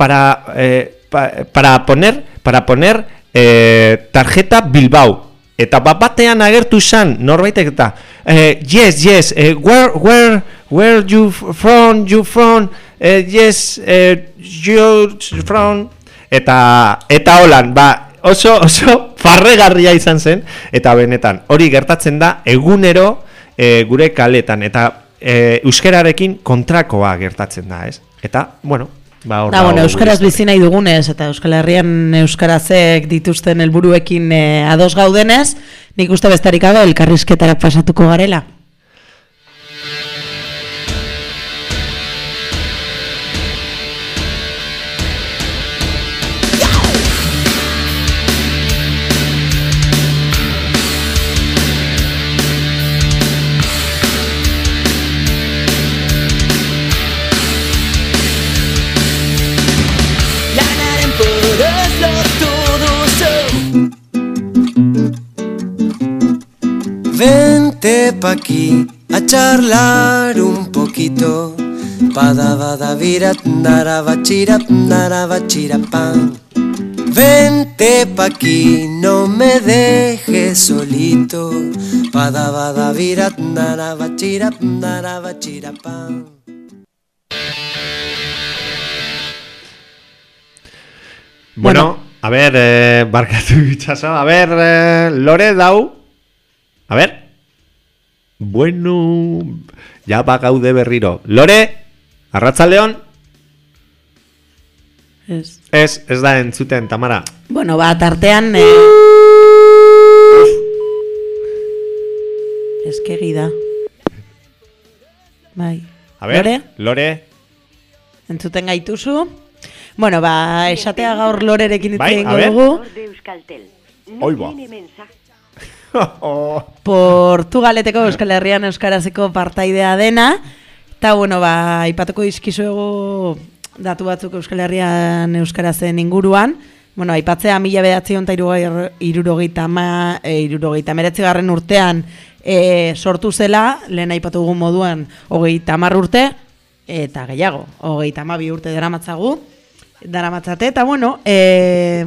para, eh, pa- para poner, para poner eh, tarjeta Bilbao. Eta bat batean agertu izan norbaitek eta eh, yes, yes, eh, where, where, where you from, you from, eh, yes, eh, you from, eta, eta holan, ba, oso, oso farregarria izan zen, eta benetan, hori gertatzen da egunero eh, gure kaletan, eta eh, euskerarekin kontrakoa gertatzen da, ez? Eta, bueno, ba, Da, bueno, euskaraz bizi nahi dugunez, eta Euskal Herrian euskarazek dituzten helburuekin eh, ados gaudenez, nik uste bestarik gabe elkarrizketarak pasatuko garela. Vente pa' aquí a charlar un poquito. Pada bada virat nara bachira nara bachira pan. Vente pa' aquí, no me dejes solito. Pada bada virat nara bachira nara bachira pan. Bueno, a ver, eh, barkatu itxaso, a ver, eh, lore dau, a ver, bueno, ja bagaude berriro, lore, arratzaldeon, Ez. ez, ez da entzuten, Tamara, Bueno, ba, tartean... Eh... Eskegi da. Bai. a ver, Lore, lore, entzuten gaituzu. Bueno, ba, esatea gaur lorerekin hitz Bai, a egingo ver. dugu. de Euskaltel. Oiba. Portugaleteko Euskal Herrian Euskarazeko partaidea dena. Eta, bueno, ba, ipatuko dizkizuego datu batzuk Euskal Herrian Euskarazen inguruan. Bueno, aipatzea mila behatzion eta irurogeita e, meretzi garren urtean e, sortu zela, lehen aipatu dugun moduan, hogeita mar urte, eta gehiago, hogeita bi urte daramatzagu, daramatzate, eta bueno, e,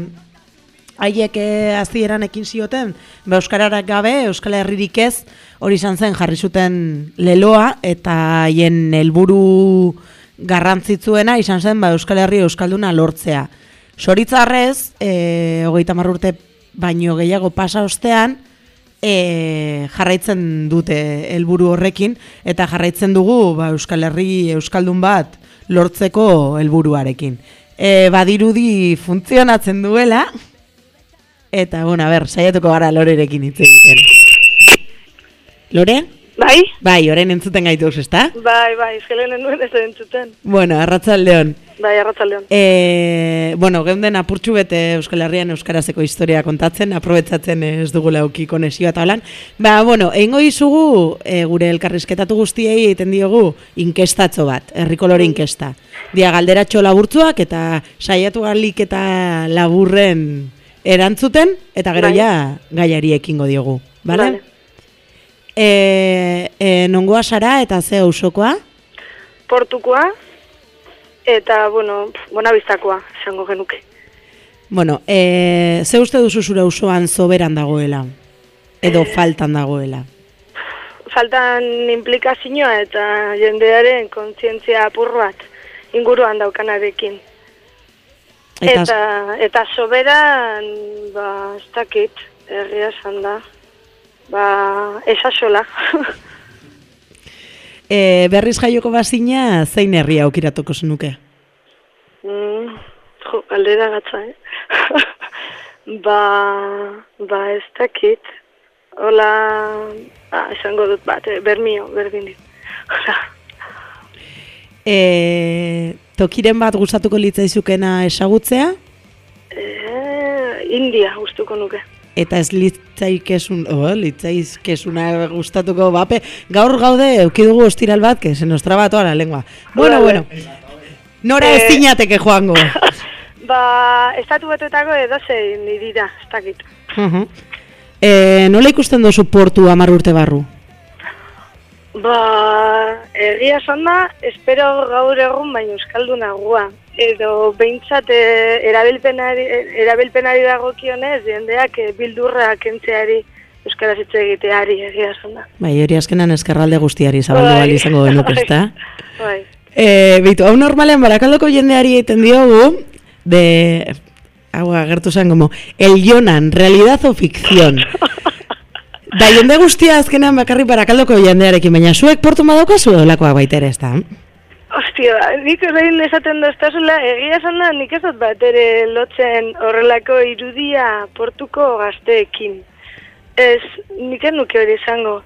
haiek e, azieran ekin zioten, be Euskararak gabe, Euskal Herririk ez, hori izan zen jarri zuten leloa, eta haien helburu garrantzitzuena izan zen ba, Euskal Herri Euskalduna lortzea. Soritzarrez, e, hogeita urte baino gehiago pasa ostean, e, jarraitzen dute helburu horrekin, eta jarraitzen dugu ba, Euskal Herri Euskaldun bat lortzeko helburuarekin. E, badirudi funtzionatzen duela, eta, bueno, a ber, saiatuko gara lorerekin hitz egiten. Lore? Bai? Bai, orain entzuten gaitu, ezta? Bai, bai, eskelen nuen ez entzuten. Bueno, arratzaldeon. Bai, arratzaldeon. E, bueno, geunden apurtxu bete Euskal Herrian Euskarazeko historia kontatzen, aprobetsatzen ez dugula auki konesioa eta holan. Ba, bueno, eingo izugu, e, gure elkarrizketatu guztiei egiten diogu inkestatzo bat, errikolore inkesta. Dia galderatxo laburtzuak eta saiatu galik eta laburren erantzuten, eta gero bai. ja gaiari ekingo diogu. Bale? Vale. E, e, nongoa sara eta ze ausokoa? Portukoa eta, bueno, bona biztakoa, esango genuke. Bueno, e, ze uste duzu zure auzoan zoberan dagoela? Edo faltan dagoela? Faltan implikazioa eta jendearen kontzientzia apur bat inguruan daukanarekin. Eta, eta, eta soberan, ba, ez dakit, erria da ba, esasola. e, berriz jaioko bazina, zein herria aukiratuko zenuke? Mm, jo, aldera gatza, eh? ba, ba, ez dakit. Hola, ba, esango dut bat, eh? bermio, berdin Hola. E, tokiren bat gustatuko litzaizukena esagutzea? E, India guztuko nuke eta ez litzaikesun, oh, litzaizkesuna gustatuko bape. Gaur gaude eukidugu ostiral bat, que se nos traba toda la lengua. Bueno, bueno. Nora eh, ez zinateke joango. ba, estatu batuetako edo zein dira, ez dakit. Uh -huh. eh, nola ikusten dozu portu amar urte barru? Ba, egia sonda, espero gaur egun baina euskalduna gua edo behintzat e, erabilpenari, erabilpenari dagokionez jendeak e, bildurra kentzeari euskaraz hitz egiteari egia da. Bai, hori azkenan eskerralde guztiari zabaldu bai. izango denuk, bai. ezta? Bai. Eh, bitu, hau normalean barakaldoko jendeari egiten diogu de hau agertu zen como el Jonan, realidad o ficción. Da jende guztia azkenan bakarri barakaldoko jendearekin, baina zuek portu madauko zu edo baitere, ezta? Ostia, nik horrein esaten doztazula, egia esan da, nik ez dut bat ere lotzen horrelako irudia portuko gazteekin. Ez, nik ez nuke hori izango.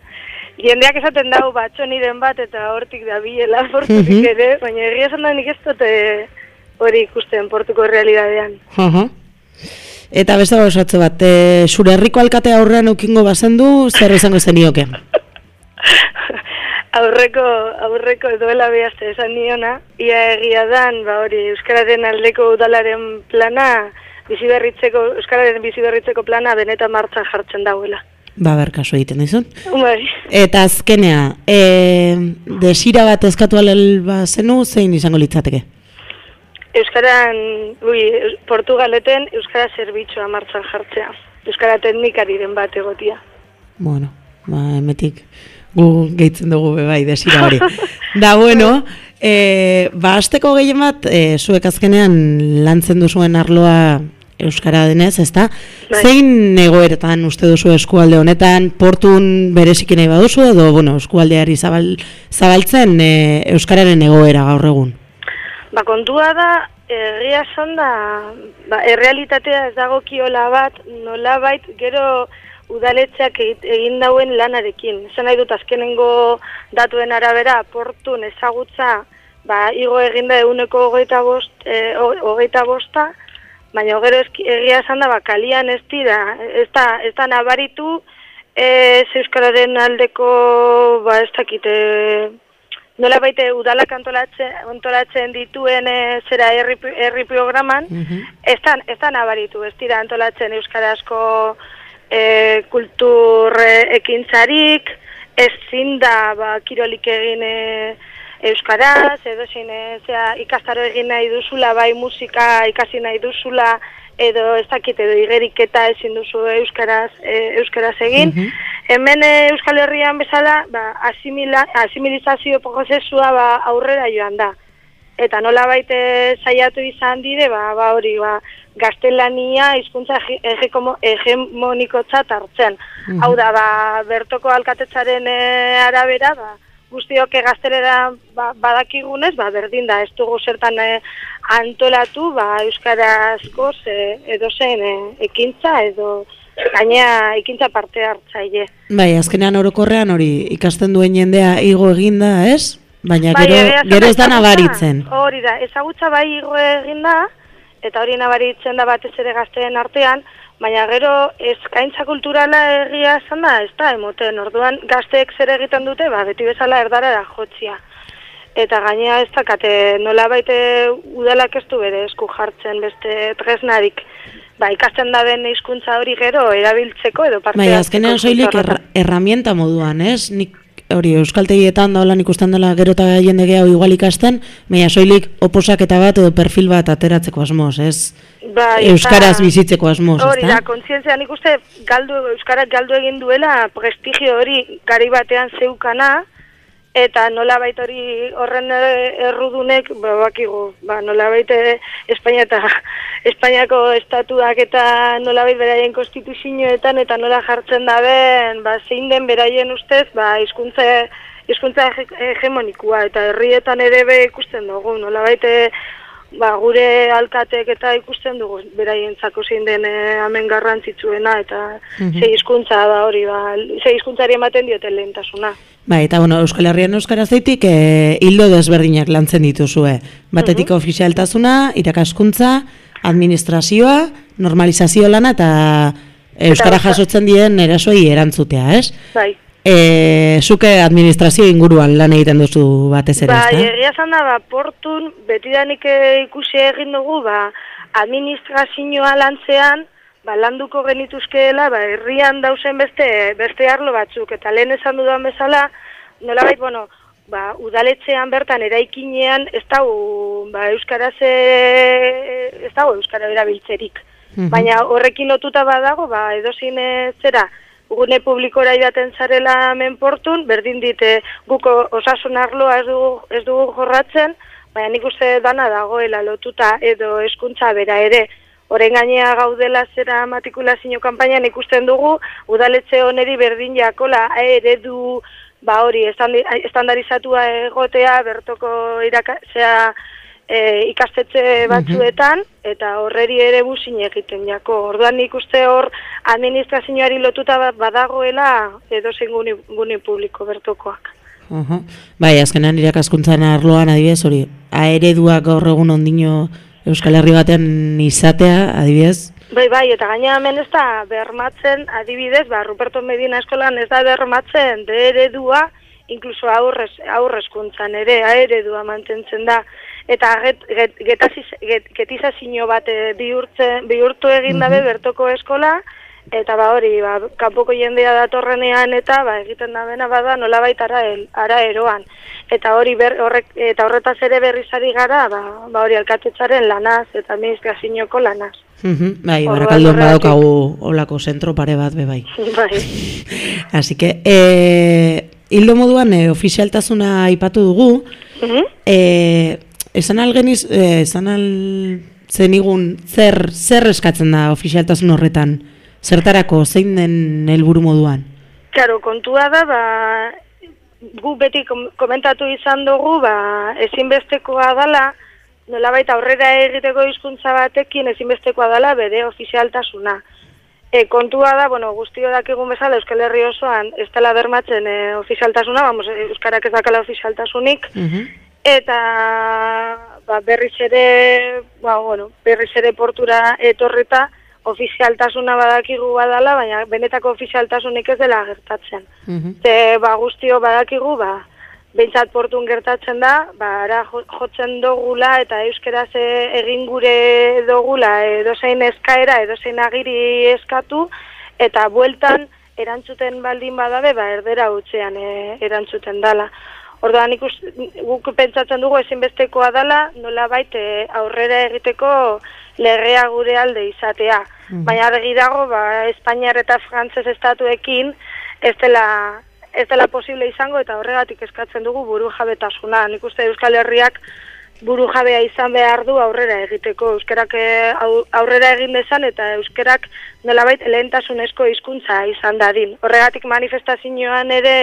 Jendeak esaten dago batxo niren bat eta hortik da biela portutik mhm. ere, baina egia esan da, nik ez dut eh, hori ikusten portuko realidadean. Eta beste osatze bat, e, zure herriko alkatea aurrean ukingo bazendu, zer izango zenioke? aurreko aurreko duela behazte esan niona, ia egia dan, ba hori, Euskararen aldeko udalaren plana, biziberritzeko, Euskararen biziberritzeko plana benetan martxan jartzen dauela. Ba, ber, kaso egiten dizun. Bai. Eta azkenea, e, desira bat eskatu alel ba zenu, zein izango litzateke? Euskaran, ui, Portugaleten Euskara zerbitzua martxan jartzea. Euskara teknikari den bat egotia. Bueno, ba, emetik gu gehitzen dugu bai desira hori. da bueno, e, ba asteko gehien bat e, zuek azkenean lantzen duzuen arloa euskara denez, ezta? Bai. Zein egoeretan uste duzu eskualde honetan portun berezikin nahi baduzu edo bueno, eskualdeari zabal, zabaltzen e, euskararen egoera gaur egun? Ba kontua da Egia da, ba, errealitatea ez dagokiola bat, nolabait, gero udaletxeak egin dauen lanarekin. Esan nahi dut azkenengo datuen arabera portun ezagutza ba, igo eginda eguneko hogeita, bost, e, hogeita bosta, baina gero egia esan da, ba, kalian ez dira, ez da, ez da nabaritu ez Euskararen aldeko, ba, ez dakite, nola baite udalak antolatzen, antolatzen dituen e, zera herri, herri programan, ez da, ez da nabaritu, ez dira antolatzen Euskarazko e, kultur e, ekintzarik, ez zinda ba, kirolik egin e, Euskaraz, edo zein e, zera, ikastaro egin nahi duzula, bai musika ikasi nahi duzula, edo ez dakit edo igeriketa ezin duzu euskaraz e, euskaraz egin. Hemen e, Euskal Herrian bezala, ba, asimila, asimilizazio prozesua ba, aurrera joan da. Eta nola baite saiatu izan dire, ba, ba hori, ba, gaztelania hizkuntza hegemonikotzat hartzen. Mhm. Hau da, ba, bertoko alkatetzaren e, arabera, ba, guztiok gaztelera ba, badakigunez, ba, berdin da, ez dugu zertan e, antolatu, ba, euskarazko ze, edo zen e, ekintza, edo gaina ekintza parte hartzaile. Bai, azkenean orokorrean hori ikasten duen jendea igo eginda, ez? Baina Bai, gero, esan gero ez da nabaritzen. Hori da, ezagutza bai igo egin da, eta hori nabaritzen da batez ere gazteen artean, baina gero eskaintza kulturala egia esan da, ez da, emoten, orduan gazteek zer egiten dute, ba, beti bezala erdarara jotzia. Eta gainea ez dakate nola baite udalak ez du bere esku jartzen beste tresnarik, ba, ikasten da den hizkuntza hori gero erabiltzeko edo parte Bai, azkenean soilik erra, erramienta moduan, ez? Nik hori euskaltegietan da holan ikusten dela gero eta jende gehiago igual ikasten, baina soilik oposaketa bat edo perfil bat ateratzeko asmoz, ez? Bai, Euskaraz bizitzeko asmoz, Hori da, ezta? kontzientzia nik uste galdu, Euskarak galdu egin duela prestigio hori gari batean zeukana, eta nola hori horren eh, errudunek, ba, bakigu, ba, nola Espainia eta Espainiako estatuak eta nola beraien konstituzioetan eta nola jartzen daben, ba, zein den beraien ustez, ba, hizkuntza hizkuntza hege- hegemonikoa eta herrietan ere be ikusten dugu, nola ba, gure alkatek eta ikusten dugu beraientzako zein den eh, hemen garrantzitsuena eta Mhm. ze hizkuntza da hori ba ze hizkuntzari ematen diote lehentasuna. Bai, eta bueno, Euskal Herrian euskarazeitik eh, hildo desberdinak lantzen dituzue. Batetik ofizialtasuna, irakaskuntza, administrazioa, normalizazio lana eta euskara jasotzen diren erasoei erantzutea, ez? Bai. E, zuke administrazio inguruan lan egiten duzu batez ere, Bai, ezta? egia esan da, ba, portun, betidanik eh, ikusi egin dugu, ba, administrazioa lantzean, ba, landuko genituzkeela, ba, herrian dausen beste, beste arlo batzuk, eta lehen esan dudan bezala, nolabait, bueno, ba, udaletxean bertan eraikinean, ez dago, ba, euskaraz, e, ez dago euskara erabiltzerik. Mhm. Baina horrekin lotuta badago, ba, edozin eh, zera, gune publikora idaten zarela menportun, berdin dite guko osasun arloa ez dugu, ez dugu jorratzen, baina nik uste dana dagoela lotuta edo eskuntza bera ere. Horen gainea gaudela zera matrikulazio kanpainan ikusten dugu, udaletxe oneri berdin jakola eredu ba hori estandarizatua egotea bertoko iraka, zera, e, ikastetxe batzuetan, eta horreri ere buzin egiten jako. Orduan nik uste hor administrazioari lotuta ba- badagoela edo zein guni, guni publiko bertokoak. Uhu. Bai, azkenean irakaskuntzan arloan adibidez hori, aereduak gaur egun ondino Euskal Herri batean izatea, adibidez, Bai, bai, eta gaina hemen ez da bermatzen, adibidez, ba, Ruperto Medina eskolan ez da bermatzen de eredua, inkluso aurrez, aurrezkuntzan ere, eredua mantentzen da. Eta get, get, getaziz- get, getizazio bat eh, bihurtzen, bihurtu egin dabe bertoko eskola, eta ba hori, ba, kanpoko jendea datorrenean eta ba, egiten da bena bada nolabait ara, el, ara eroan. Eta hori ber, horrek, eta horretaz ere berrizari gara, ba, ba hori alkatetzaren lanaz eta administrazioko lanaz. Uhu, bai, barakaldon badaukagu olako zentro pare bat be bai. Bai. Así que, eh, hildo moduan eh, ofizialtasuna aipatu dugu, Mhm. eh, esan algeniz, eh, esan al zenigun zer, zer eskatzen da ofizialtasun horretan, zertarako, zein den helburu moduan? Claro, kontua da, ba, gu beti kom- komentatu izan dugu, ba, ezinbestekoa dala, nolabait aurrera egiteko hizkuntza batekin ezinbestekoa dala bere ofizialtasuna. E, kontua da, bueno, guztio dakigun bezala Euskal Herri osoan ez dela bermatzen e, ofizialtasuna, vamos, Euskarak ez dakala ofizialtasunik, eta ba, berriz ere, ba, bueno, berriz ere portura etorreta ofizialtasuna badakigu badala, baina benetako ofizialtasunik ez dela gertatzen. Ze, ba, guztio badakigu, ba, behintzat portun gertatzen da, ba, ara jo- jotzen dogula eta euskeraz egin gure dogula edozein eskaera, edozein agiri eskatu, eta bueltan erantzuten baldin badabe, ba, erdera utzean e, erantzuten dala. Orduan ikus, guk pentsatzen dugu ezinbestekoa dela, nola baite aurrera egiteko legea gure alde izatea. Baina argi dago, ba, Espainiar eta Frantzez estatuekin ez dela, ez dela posible izango eta horregatik eskatzen dugu buru jabetasuna. Nik uste Euskal Herriak buru jabea izan behar du aurrera egiteko. Euskerak eh, au- aurrera egin dezan eta euskerak nolabait lehentasunezko hizkuntza izan dadin. Horregatik manifestazioan ere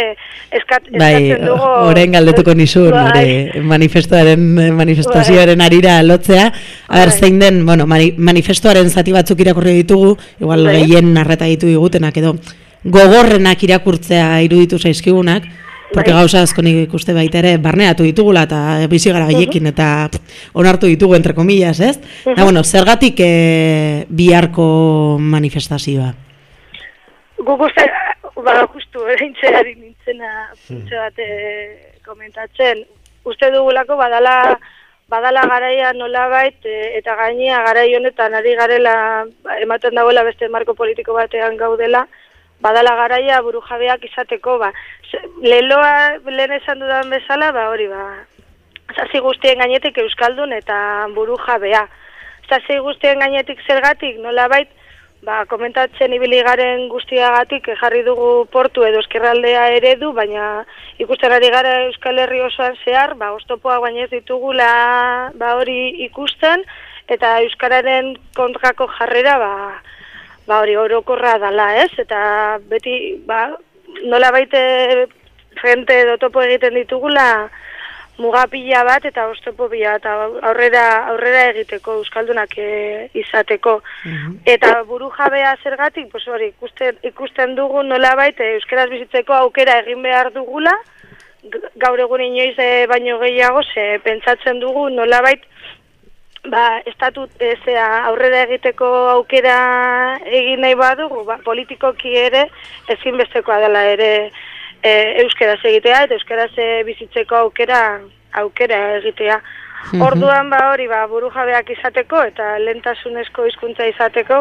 eskat, Bai, eskatzen dugu... orain galdetuko nizun, Bai. hori manifestoaren, manifestazioaren arira lotzea. Aber, Bai. zein den, bueno, mani- manifestoaren zati batzuk irakurri ditugu, igual Bai. gehien narreta ditu digutenak edo, gogorrenak irakurtzea iruditu zaizkigunak, porque Bai. gauza asko nik ikuste baita ere barneatu ditugula eta bizi gara gaiekin eta onartu ditugu entre comillas, ez? Da, bueno, zergatik eh, biharko manifestazioa? Guk uste, ba, justu, erintzeari nintzena puntxe bat eh, komentatzen. Uste dugulako badala, badala garaia nolabait e, eta gainia garai honetan ari garela ba, ematen dagoela beste marko politiko batean gaudela, badala garaia burujabeak izateko, ba, leloa lehen esan dudan bezala, ba, hori, ba, zazi guztien gainetik euskaldun eta burujabea. Zazi guztien gainetik zergatik, nolabait, ba, komentatzen ibili garen guztiagatik jarri dugu portu edo eskerraldea eredu, baina ikusten ari gara Euskal Herri osoan zehar, ba, oztopoa baina ditugula ba, hori ikusten, eta Euskararen kontrako jarrera, ba, ba hori orokorra dala, ez? Eta beti, ba, nola baite jente edo topo egiten ditugula, mugapila bat eta oztopo bila eta aurrera aurrera egiteko euskaldunak e, izateko. Eta burujabea zergatik pues hori ikusten ikusten dugu nolabait e, euskaraz bizitzeko aukera egin behar dugula. Gaur egun inoiz e, baino gehiago ze pentsatzen dugu nolabait ba, estatut ezea aurrera egiteko aukera egin nahi badugu, ba, politikoki ere ezinbestekoa dela ere e, euskeraz egitea eta euskaraz e, bizitzeko aukera aukera egitea. Mhm. Orduan ba hori ba burujabeak izateko eta lentasunezko hizkuntza izateko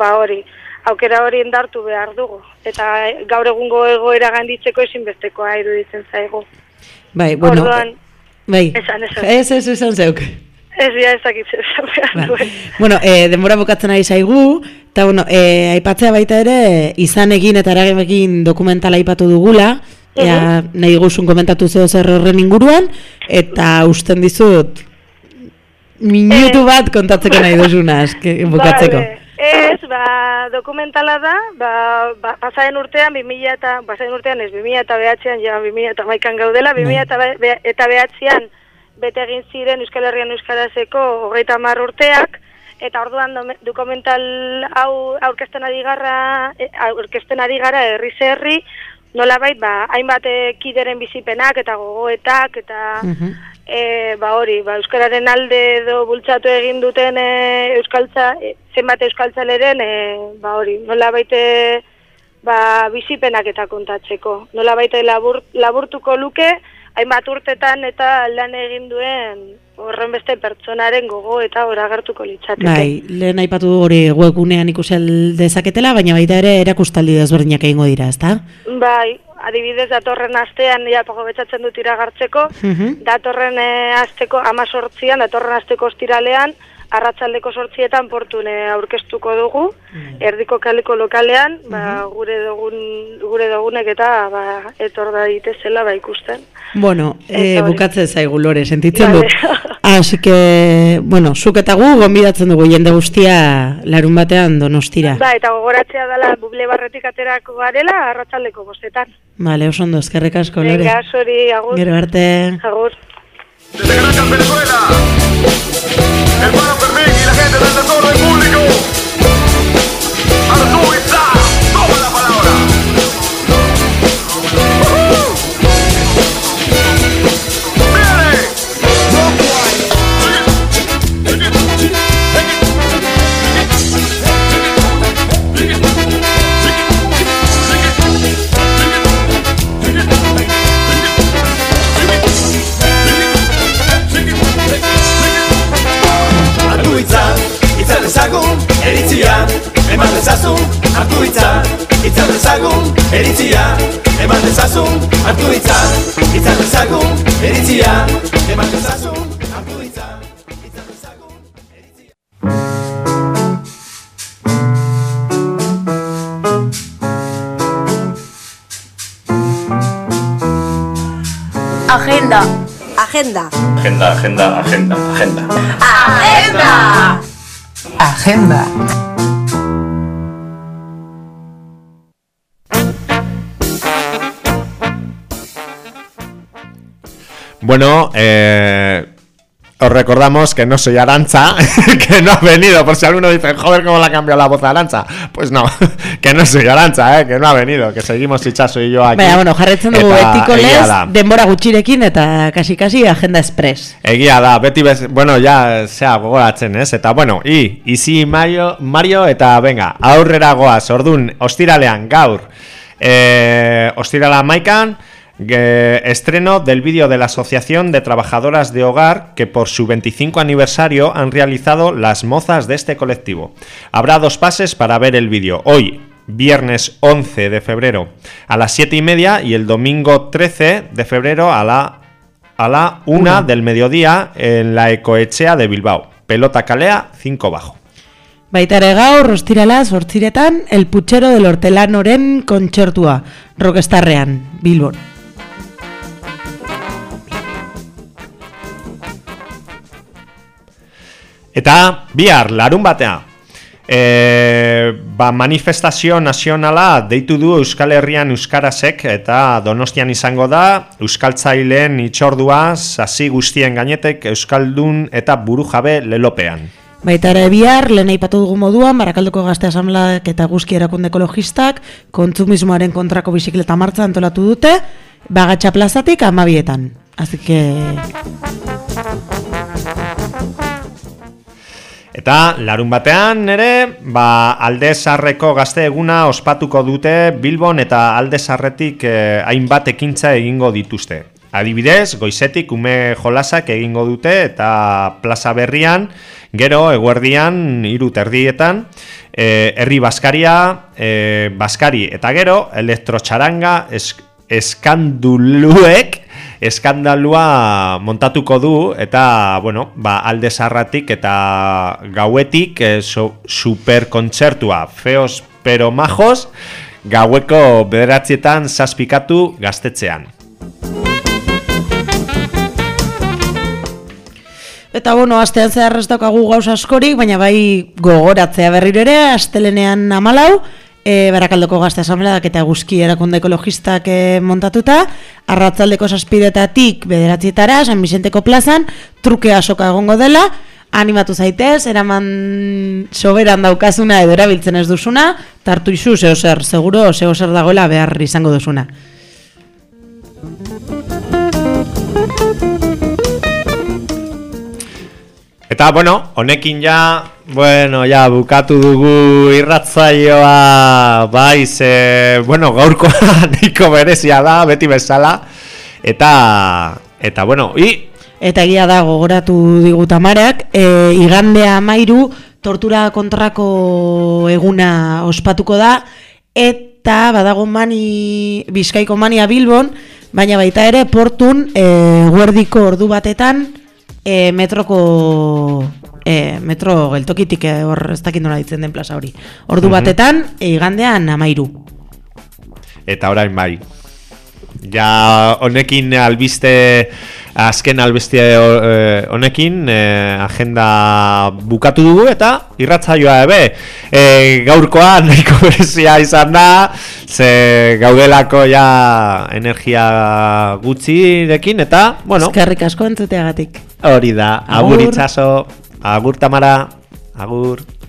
ba hori aukera hori indartu behar dugu eta gaur egungo egoera ganditzeko ezinbestekoa iruditzen zaigu. Bai, bueno, Orduan, bai, esan, esan. ez, ez, esan zeuk. Ez ja ez dakit. Bueno, e, denbora bukatzen ari zaigu, eta bueno, e, aipatzea baita ere, izan egin eta eragin dokumentala aipatu dugula, ea, nahi guzun komentatu zeo zer horren inguruan, eta usten dizut, minutu bat kontatzeko nahi duzuna, bukatzeko. Vale. Ez, ba, dokumentala da, ba, ba, pasaren urtean, 2000 eta, pasaren urtean ez, 2000 eta behatzean, ja, 2000 eta maikan gaudela, 2000 eta, be- be- eta behatzean, bete egin ziren Euskal Herrian Euskarazeko hogeita hamar urteak, eta orduan dokumental hau aurkezten ari garra, e, aurkezten ari gara herri herri, nolabait, ba, hainbat eh, kideren bizipenak eta gogoetak eta e, ba hori, ba, euskararen alde edo bultzatu egin duten e, euskaltza, e, zenbat euskaltzaleren, e, ba hori, nola baite ba, bizipenak eta kontatzeko. Nola baite labur, laburtuko luke, hainbat urtetan eta lan egin duen horren beste pertsonaren gogo eta hor agertuko litzateke. Bai, lehen aipatu hori webgunean ikusi dezaketela, baina baita ere erakustaldi desberdinak egingo dira, ezta? Bai, adibidez datorren astean ja betzatzen dut iragartzeko, Mhm. datorren e, asteko amazortzian, datorren asteko ostiralean, arratsaldeko sortzietan portune aurkeztuko dugu, erdiko kaliko lokalean, ba, gure dugun gure dugunek eta ba, etor da ditezela ba ikusten. Bueno, e, bukatzen zaigu lore, sentitzen Vale. dut. Así que, bueno, zuk eta gu gonbidatzen dugu jende guztia larun batean donostira. Ba, eta gogoratzea dela buble barretik aterako garela arratsaldeko bostetan. Vale, oso ondo, eskerrik asko, lore. Venga, sori, agur. Gero arte. Agur. Hermano Fermín y la gente del tesoro del público. Agenda. Agenda, agenda, agenda, agenda. Agenda. Bueno, eh, os recordamos que no soy Arancha, que no ha venido, por si alguno dice, joder, ¿cómo le ha cambiado la voz a Arancha? Pues no, que no soy Arancha, eh, que no ha venido, que seguimos Chichazo y yo aquí. Baina, bueno, jarretzen dugu betiko lez, denbora gutxirekin eta kasi-kasi agenda express. Egia da, beti bez, bueno, ya, zea, gogoratzen, ez? Eta, bueno, i, izi Mario, Mario eta, venga, aurrera goaz, ordun, ostiralean, gaur, eh, ostirala maikan, estreno del vídeo de la Asociación de Trabajadoras de Hogar que por su 25 aniversario han realizado las mozas de este colectivo. Habrá dos pases para ver el vídeo. Hoy, viernes 11 de febrero a las 7 y media y el domingo 13 de febrero a la a la una del mediodía en la Ecoechea de Bilbao. Pelota Calea, 5 bajo. Baita ere gaur, ostirala, sortziretan, el putxero del hortelanoren kontxertua, rockestarrean, Bilbon. Eta bihar, larun batea. E, ba, manifestazio nazionala deitu du Euskal Herrian Euskarazek eta Donostian izango da Euskaltzaileen itxordua sasi guztien gainetek Euskaldun eta burujabe lelopean. Baita ere bihar, lehen aipatu dugu moduan, Barakaldoko Gazte Asamlaak eta Guzki Erakunde Ekologistak kontsumismoaren kontrako bizikleta martza antolatu dute, bagatxa plazatik amabietan. Así que... Eta larun batean ere, ba, alde sarreko gazte eguna ospatuko dute Bilbon eta alde sarretik eh, hainbat ekintza egingo dituzte. Adibidez, goizetik ume jolasak egingo dute eta plaza berrian, gero eguerdian hiru terdietan, eh, herri baskaria, eh, baskari eta gero elektrotxaranga es, eskanduluek eskandalua montatuko du eta bueno, ba, alde sarratik eta gauetik e, so, superkontzertua feos pero majos gaueko bederatzietan zazpikatu gaztetzean. Eta bueno, astean zehar ez daukagu gauza askorik, baina bai gogoratzea berriro ere, astelenean amalau, e, Barakaldoko Gazte Asambleak eta Guzki Erakunde Ekologistak e, montatuta, arratzaldeko saspidetatik bederatzietara, San Vicenteko plazan, truke asoka egongo dela, animatu zaitez, eraman soberan daukazuna edo erabiltzen ez duzuna, tartu izu, zeo zer, seguro, zeo zer dagoela behar izango duzuna. Eta, bueno, honekin ja, bueno, ja, bukatu dugu irratzaioa, bai, ze, bueno, gaurkoa nahiko berezia da, beti bezala, eta, eta, bueno, i, Eta egia da gogoratu digu Tamarak, e, igandea amairu tortura kontrako eguna ospatuko da, eta badago mani, bizkaiko mania Bilbon, baina baita ere portun e, guerdiko ordu batetan e, metroko e, metro geltokitik e, hor ez dakit nola ditzen den plaza hori. Ordu Mhm. batetan e, igandean amairu. eta orain bai. Ja, honekin albiste, azken albiste eh, honekin eh, agenda bukatu dugu eta irratzaioa ebe. E, gaurkoa nahiko berezia izan da, ze gaudelako ja energia gutxirekin eta, bueno, Eskerrik asko entzuteagatik. Hori da, agur itxaso, agur tamara, agur.